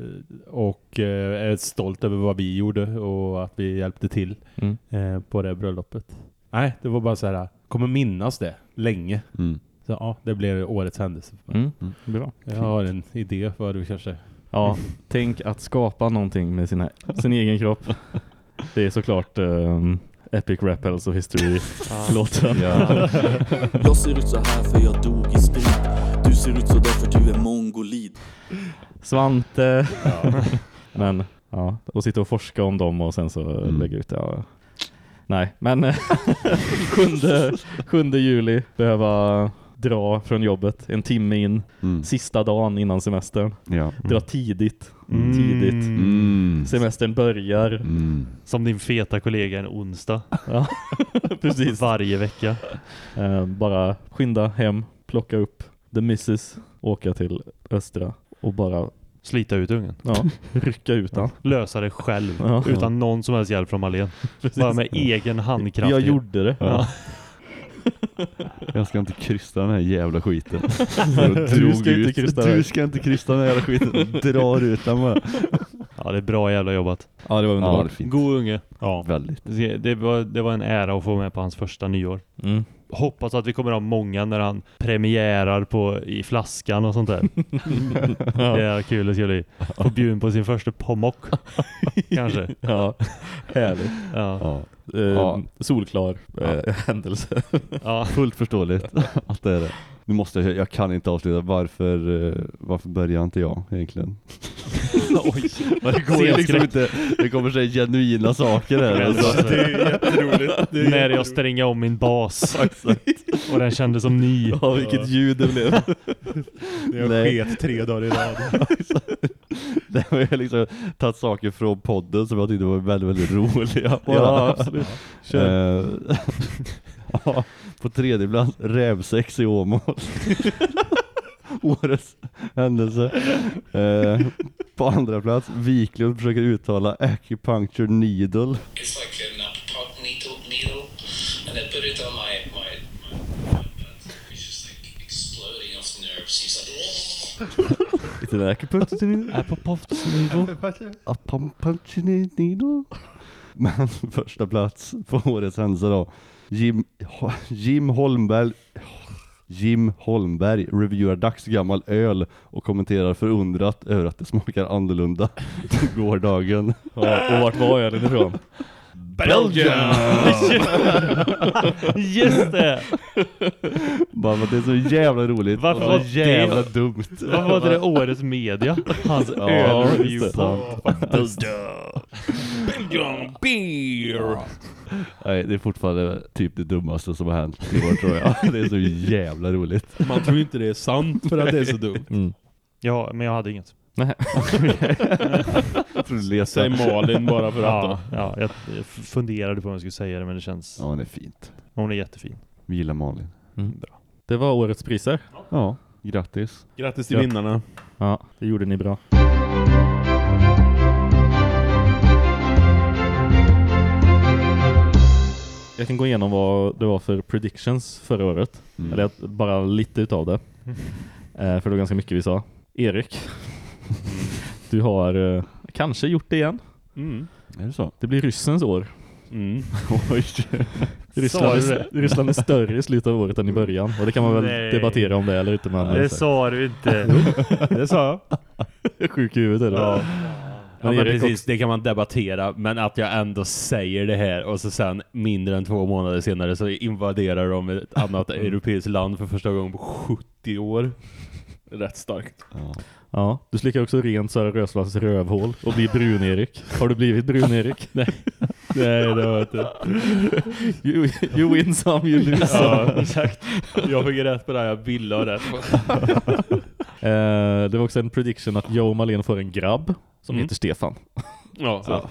och eh, är stolt över vad vi gjorde och att vi hjälpte till Mm. eh, på det bröllopet. Nej, det var bara så här, kommer minnas det länge. Mm. Så ja, det blev årets händelse. för mig. Mm. Mm. Bra. Jag har en idé för du kanske. Ja, tänk att skapa någonting med sina, sin egen kropp. Det är såklart um, Epic Rap Hells of History-låten. Ja. Jag ser ut så här för jag dog i strid Du ser ut så där för du är mongolid Svante. Men ja, och sitta och forska om dem och sen så lägga ut det. Ja. Nej, men eh, 7, 7 juli behöva dra från jobbet en timme in, sista dagen innan semestern. Ja. Dra tidigt. Mm. Tidigt. Mm. Semestern börjar. Som din feta kollega en onsdag. Ja, precis. Varje vecka. Eh, bara skynda hem, plocka upp the missus, åka till Östra och bara Slita ut ungen. Ja, rycka ut han. Lösa det själv. Ja. Utan någon som helst hjälp från Marlene. Bara med egen handkraft. Jag gjorde det. Ja. Jag ska inte krysta den här jävla skiten. Du ska inte krysta den. Du ska inte krysta den här jävla skiten. Drar ut den bara. Ja, det är bra jävla jobbat. Ja, det var Ja, underbart. fint. God unge. Ja. Väldigt. Det, det, var, det var en ära att få med på hans första nyår. Mm. Hoppas att vi kommer ha många när han premiärar på, i flaskan och sånt där. Det är kul det ska bli. Få bjuden på sin första pommock. Kanske. Ja, härligt. Ja. Ja. Eh, Ja. Solklar eh, händelse. Ja. Fullt förståeligt att det är det. Nu måste jag, jag kan inte avsluta. Varför, eh, varför börjar inte jag egentligen? Oj. Det går ju liksom inte, det kommer säga genuina saker här. Alltså. Det är jätteroligt. Det är När jag strängade om min bas. Och den kändes som ny. Ja, vilket ljud det blev. Jag Nej. sket tre dagar i rad. Det har jag liksom tagit saker från podden som jag tyckte var väldigt, väldigt roliga. bara. Ja, absolut. Kör. Eh, ja, på tredje plats, rävsex i Åmål. Årets händelse. Eh, på andra plats, Wiklund försöker uttala acupuncture needle. It's like an acupuncture needle, needle, and they put it on my my my. my butt. It's just like exploding off the nerves. He's like. Lite där acupuncture needle. Acupuncture needle. Men första plats på årets händelse då. Jim, Jim Holmberg Jim Holmberg reviewar dagsgammal öl och kommenterar förundrat över att det smakar annorlunda gårdagen. Ja, och vart var ölen ifrån? Belgium! Just det! Bara det är så jävla roligt. Varför och var så jävla det- dumt. Vad var det årets media? Hans Ja, just på det. Belgian beer! Nej, det är fortfarande typ det dummaste som har hänt i år tror jag. Det är så jävla roligt. Man tror inte det är sant för att det är så dumt. Mm. Ja, men jag hade inget. Nej. Säg Malin bara för att Ja, ja jag, funderade på om jag skulle säga det men det känns... Ja, det är fint. Hon är jättefin. Vi gillar Malin. Mm. Det var årets priser. Ja, grattis. Grattis till Ja. vinnarna. Ja, det gjorde ni bra. Jag kan gå igenom vad det var för predictions förra året. Mm. Eller bara lite utav det. Eh, för det var ganska mycket vi sa. Erik, du har eh, kanske gjort det igen. Mm. Är det så? Det blir ryssens år. Mm. Oj. Ryssland är, Ryssland är större i slutet av året än i början. Och det kan man väl Nej. debattera om det eller inte. Men Det sa du inte. Det sa jag. Sjuk i huvudet det. Ja. Ja, men precis, det kan man debattera, men att jag ändå säger det här och så sen mindre än två månader senare så invaderar de ett annat europeiskt land för första gången på 70 år. Rätt starkt. Ja. Ja, du slickar också rent Sara Röslands rövhål och blir brun-Erik. Har du blivit brun-Erik? Nej. Nej, det var inte. You, you win some, you lose some. Ja, exakt. Jag fick rätt på det jag ville ha rätt på. Eh, det var också en prediction att jag och Malin får en grabb som Mm. heter Stefan. Ja, Ja.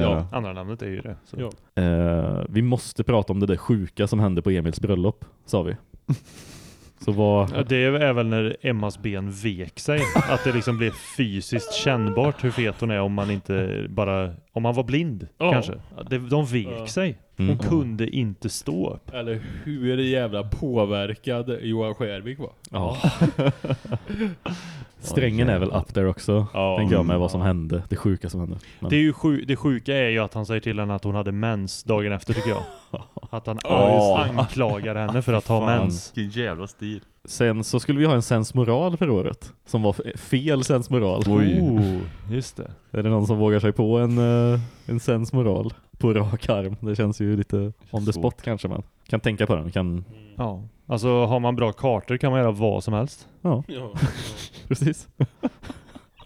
Ja. Andra namnet är ju det. Så. Ja. Eh, vi måste prata om det där sjuka som hände på Emils bröllop, sa vi. Så vad... Ja, det är väl när Emmas ben vek sig. Att det liksom blev fysiskt kännbart hur fet hon är om man inte bara... Om man var blind Ja. kanske. De vek sig. Hon Mm. kunde inte stå upp. Eller hur jävla påverkad Johan Skärvik var. Ja. Strängen är väl up there också, Ja. tänker jag med vad som hände, det sjuka som hände. Men, Det, är ju sju, det sjuka är ju att han säger till henne att hon hade mens dagen efter tycker jag. Att han Ja, anklagar henne för att ha fan. mens. Vilken jävla stil. Sen så skulle vi ha en sensmoral för året, som var fel sensmoral. Oj. Oh, just det. Är det någon som vågar sig på en, uh, en sensmoral på rak arm? Det känns ju lite on the spot kanske man kan tänka på den. Kan, Ja. Alltså har man bra kartor kan man göra vad som helst. ja, Ja. precis.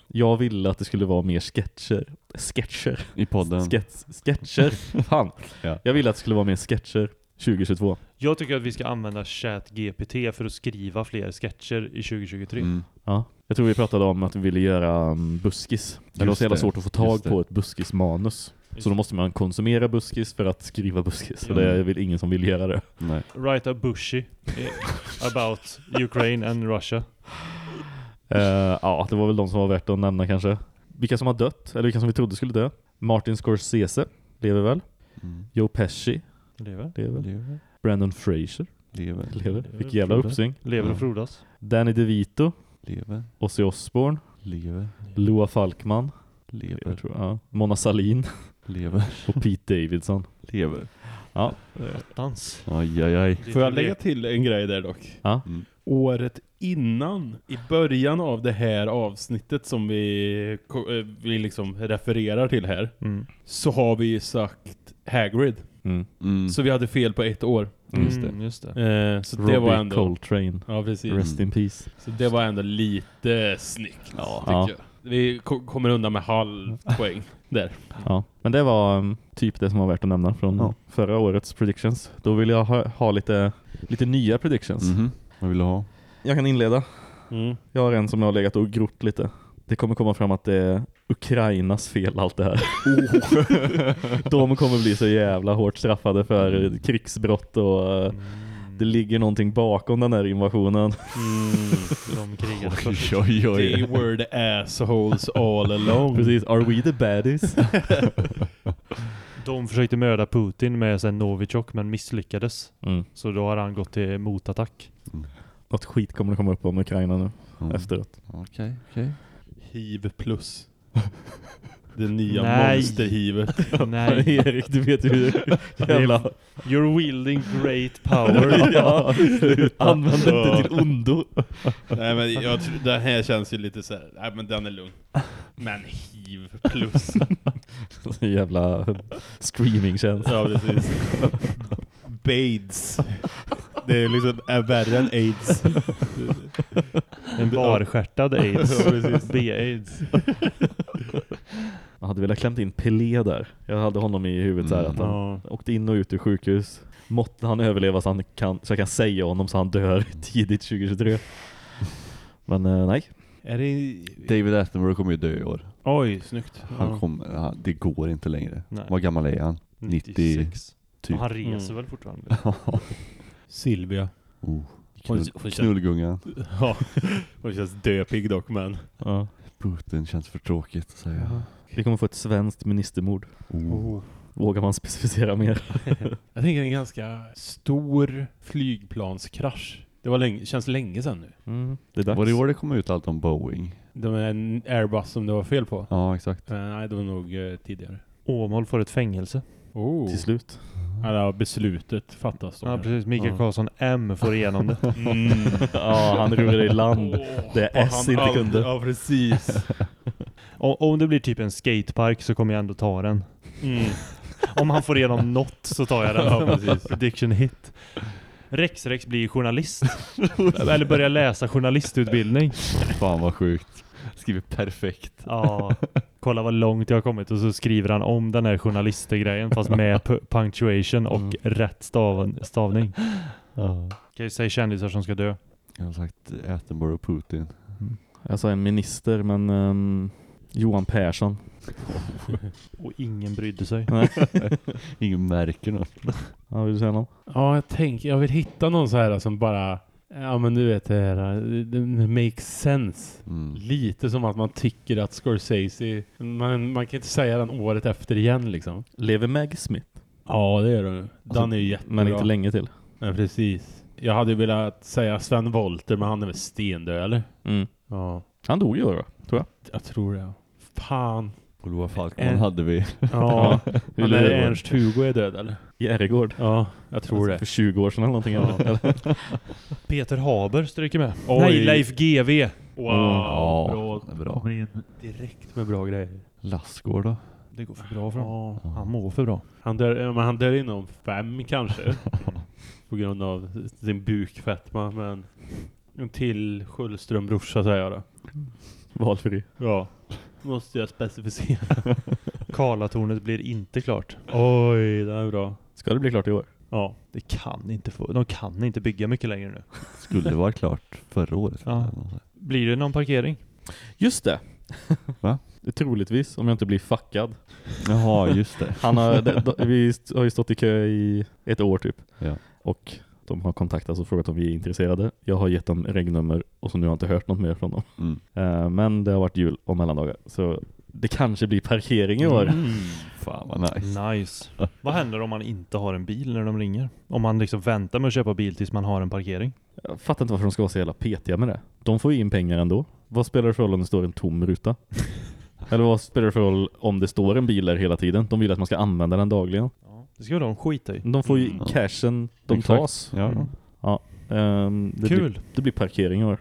Jag ville att det skulle vara mer sketcher. Sketcher. I podden. Skets, sketcher. Fan. Ja. Jag ville att det skulle vara mer sketcher 2022. Jag tycker att vi ska använda ChatGPT för att skriva fler sketcher i 2023. Mm. Ja. Jag tror vi pratade om att vi ville göra um, buskis. Men det var så jävla svårt att få tag på ett buskismanus. Så då måste man konsumera buskis för att skriva buskis. Och det är väl ingen som vill göra det. Nej. Write a bushy about Ukraine and Russia. Eh, ja, det var väl de som var värt att nämna kanske. Vilka som har dött, eller vilka som vi trodde skulle dö. Martin Scorsese lever väl. Mm. Joe Pesci Lever. lever. Lever. Brandon Fraser Lever. lever. Fick jävla uppsving. Lever och frodas. Danny DeVito, Lever. Ozzy Osbourne, Lever. Loa Falkman, Lever. jag tror, ja. Mona Sahlin Lever. och Pete Davidson. Lever. Ja, Dans. Aj, aj, aj. Får jag lägga till en grej där dock? ja. Mm. Året innan, i början av det här avsnittet som vi, eh, vi liksom refererar till här, Mm. så har vi sagt Hagrid. Mm. Mm. Så vi hade fel på ett år. Just det. Mm, just det. Eh, så det Robbie var ändå... Coltrane, Ja, precis. Rest in Peace. Så det var ändå lite snyggt, Ja. tycker Ja. jag. Vi ko- kommer undan med halv poäng där. Ja, men det var um, typ det som var värt att nämna från Ja. förra årets predictions. Då vill jag ha, ha lite, lite nya predictions. Mhm. Vad vill du ha? Jag kan inleda. Mm. Jag har en som jag har legat och grott lite. Det kommer komma fram att det är Ukrainas fel allt det här. De kommer bli så jävla hårt straffade för krigsbrott och eh, det ligger någonting bakom den här invasionen. De krigade först. Oj, oj, They oj. were the assholes all along. Precis, are we the baddies? De försökte mörda Putin med sen Novichok men misslyckades. Mm. Så då har han gått till motattack. Något skit kommer det komma upp om Ukraina nu Mm. efteråt. Okej, okej. Hiv plus. Det nya Nej. monsterhivet. Nej. Erik, du vet hur jävla... You're wielding great power. ja, använd det inte till ondo. Nej men jag tror, den här känns ju lite så här. nej men den är lugn. Men hiv plus. Jävla streamingtjänst. Ja precis. Baids. Det är liksom är värre än aids. En barstjärtad aids. Ja. B-aids. Jag hade velat klämt in Pelé där. Jag hade honom i huvudet så här att han Ja. åkte in och ut ur sjukhus. Måtte han överleva så, han kan, så jag kan säga honom så han dör tidigt 2023. Men eh, nej. Är det... David Attenborough kommer ju dö i år. Oj, snyggt. Han Ja. kommer, han, det går inte längre. Nej. Vad gammal är han? 90 96. typ. Och han reser Mm. väl fortfarande? Silvia. Oh. Knull. Ja. Hon känns döpig dock men. Ja. Putin känns för tråkigt att säga. Vi kommer få ett svenskt ministermord. Oh. Vågar man specificera mer? Jag tänker en ganska stor flygplanskrasch. Det var länge, känns länge sedan nu. Mm, det är dags. Var det i år det kom ut allt om Boeing? Det var en Airbus som det var fel på. Ja, exakt. Eh, nej, det var nog eh, tidigare. Åmål får ett fängelse. Oh. Till slut. Ja, beslutet fattas då. Ja precis, Mikael Ja. Karlsson M får igenom det. Mm. Ja, han rullar i land. Det Och är S han inte kunde. Ja, precis. O- om det blir typ en skatepark så kommer jag ändå ta den. Mm. Om han får igenom något så tar jag den. Ja, precis. Prediction hit. Rex Rex blir journalist. Eller börjar läsa journalistutbildning. Fan vad sjukt. Skriver perfekt. Ja, kolla vad långt jag har kommit och så skriver han om den här journalistergrejen fast med pu- punctuation och Mm. rätt stav stavning. Ja. Kan ju säga kändisar som ska dö. Jag har sagt Attenborough och Putin. Jag sa en minister, men ehm, Johan Persson. Och ingen brydde sig. Nej. Ingen märker något. Ja, vill du säga någon? Ja, jag tänker, jag vill hitta någon så här som bara, ja men du vet det här, det, makes sense. Mm. Lite som att man tycker att Scorsese, man, man kan inte säga den året efter igen liksom. Lever Meg Smith? Ja, det gör den. Den är ju jättebra. Men inte länge till. Nej, precis. Jag hade ju velat säga Sven Wollter, men han är väl stendöd eller? Mm. Ja, Han dog ju då, tror jag. jag tror det. Fan. Och Loa Falkman En- hade vi. Ja, Hur han är är det? Ernst Hugo är död eller? Järegård. Ja, jag tror Alltså, det. För 20 år sedan eller någonting. Ja. eller? Peter Haber stryker med. Oj. Nej, Leif GW. Wow, Ja, bra. det är bra. Kommer in direkt med bra grejer. Lassgård då? Det går för bra för honom. Ja. Han mår för bra. Han dör, men han dör inom fem kanske. på grund av sin bukfetma, men en till Sköldström brorsa säger jag då. Valfri. Ja. måste jag specificera. Karlatornet blir inte klart. Oj, det är bra. Ska det bli klart i år? Ja. Det kan inte få, de kan inte bygga mycket längre nu. Skulle vara klart förra året. Ja. Blir det någon parkering? Just det. Va? Troligtvis, om jag inte blir fuckad. Jaha, just det. Han har, vi har ju stått i kö i ett år typ. Ja. Och de har kontaktat och frågat om vi är intresserade. Jag har gett dem regnummer och så nu har jag inte hört något mer från dem. Mm. Eh, men det har varit jul och mellandagar. Så det kanske blir parkering i år. Mm. Fan vad nice. Nice. Vad händer om man inte har en bil när de ringer? Om man liksom väntar med att köpa bil tills man har en parkering? Jag fattar inte varför de ska vara så jävla petiga med det. De får ju in pengar ändå. Vad spelar det för roll om det står en tom ruta? Eller vad spelar det för roll om det står en bil där hela tiden? De vill att man ska använda den dagligen. Det ska de skita i. De får ju Mm. cashen, de Exakt. tas. Ja. Mm. Ja, ehm, det Kul. Blir, det blir parkering i år.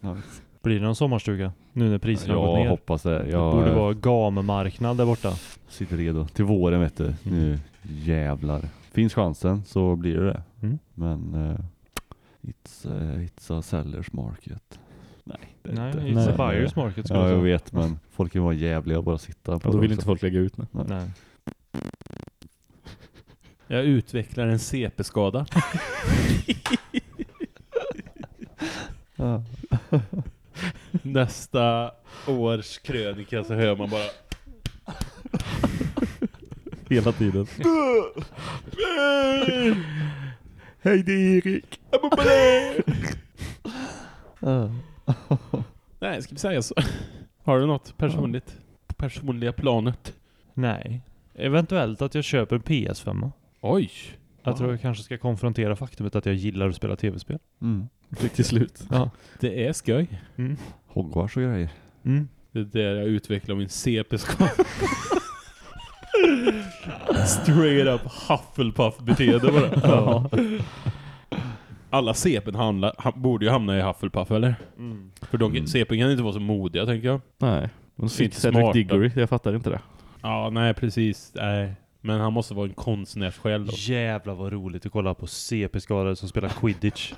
Nice. Blir det någon sommarstuga? Nu när priserna har gått Jag ner? hoppas det. Det Jag borde vara gammarknad där borta. sitter redo. Till våren vet du. Nu jävlar. Finns chansen så blir det det. Mm. Men eh, it's, eh, it's a sellers market. Nej, det är Nej, inte. it's a buyers market, skulle Ja, jag jag vet men folk kan vara jävliga och bara sitta på Och då det vill också. inte folk lägga ut nu. Nej. Nej. Jag utvecklar en CP-skada. Nästa års krönika så hör man bara Hela tiden. Hej det är Erik! Nej, ska vi säga så? Har du något personligt? På personliga planet? Nej. Eventuellt att jag köper en PS5. Oj! Jag tror jag kanske ska konfrontera faktumet att jag gillar att spela tv-spel. Mm. Fick till slut. Ja. Det är skoj. Mm. Hogwarts och grejer. Mm. Det är där jag utvecklar min CP-skada. Straight up Hufflepuff-beteende bara. Ja. Alla CPn ha, borde ju hamna i Hufflepuff, eller? Mm. För de, CPn kan inte vara så modiga, tänker jag. Nej, de Inte sitter Cedric. Diggory, jag fattar inte det. Ja, nej precis. Nej. Men han måste vara en konstnärssjäl då. Jävlar vad roligt att kolla på CP-skadade som spelar quidditch.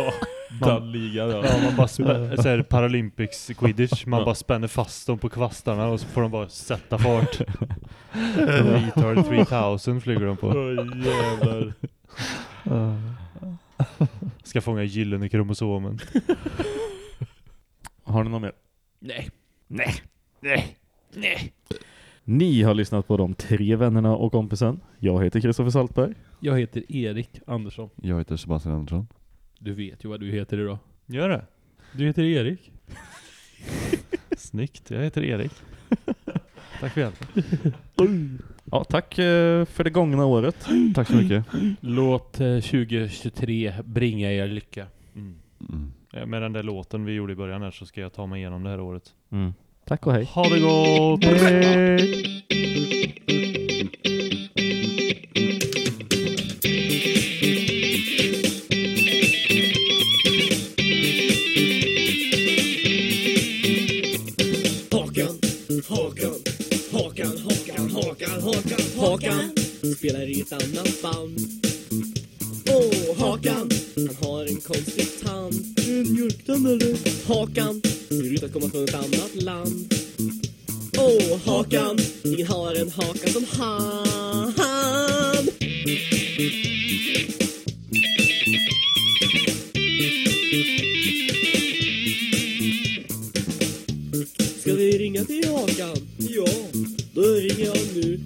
Den ligan ja. Ja, man bara spä- så här Paralympics quidditch. Man Ja. bara spänner fast dem på kvastarna och så får de bara sätta fart. Retard 3000 flyger de på. Oj jävlar. Ska fånga gyllene kromosomen. Har ni något mer? Nej. Nej. Nej. Nej. Ni har lyssnat på de tre vännerna och kompisen. Jag heter Kristoffer Saltberg. Jag heter Erik Andersson. Jag heter Sebastian Andersson. Du vet ju vad du heter idag. Gör det? Du heter Erik. Snyggt. Jag heter Erik. Tack för hjälpen. Ja, tack eh, för det gångna året. Tack så mycket. Låt eh, 2023 bringa er lycka. Mm. Mm. Ja, Med den där låten vi gjorde i början här så ska jag ta mig igenom det här året. Mm. Tack och hej. Ha det gott! Hej! Hakan, Hakan, Hakan, Hakan, Hakan, Hakan, Hakan spelar i ett annat band. Åh, Hakan, han har en konstig tand. Mjölktand eller? Hakan ser ut att komma från ett annat land. Åh, Hakan, ingen har en haka som han. Ska vi ringa till Hakan? Ja, då ringer jag nu.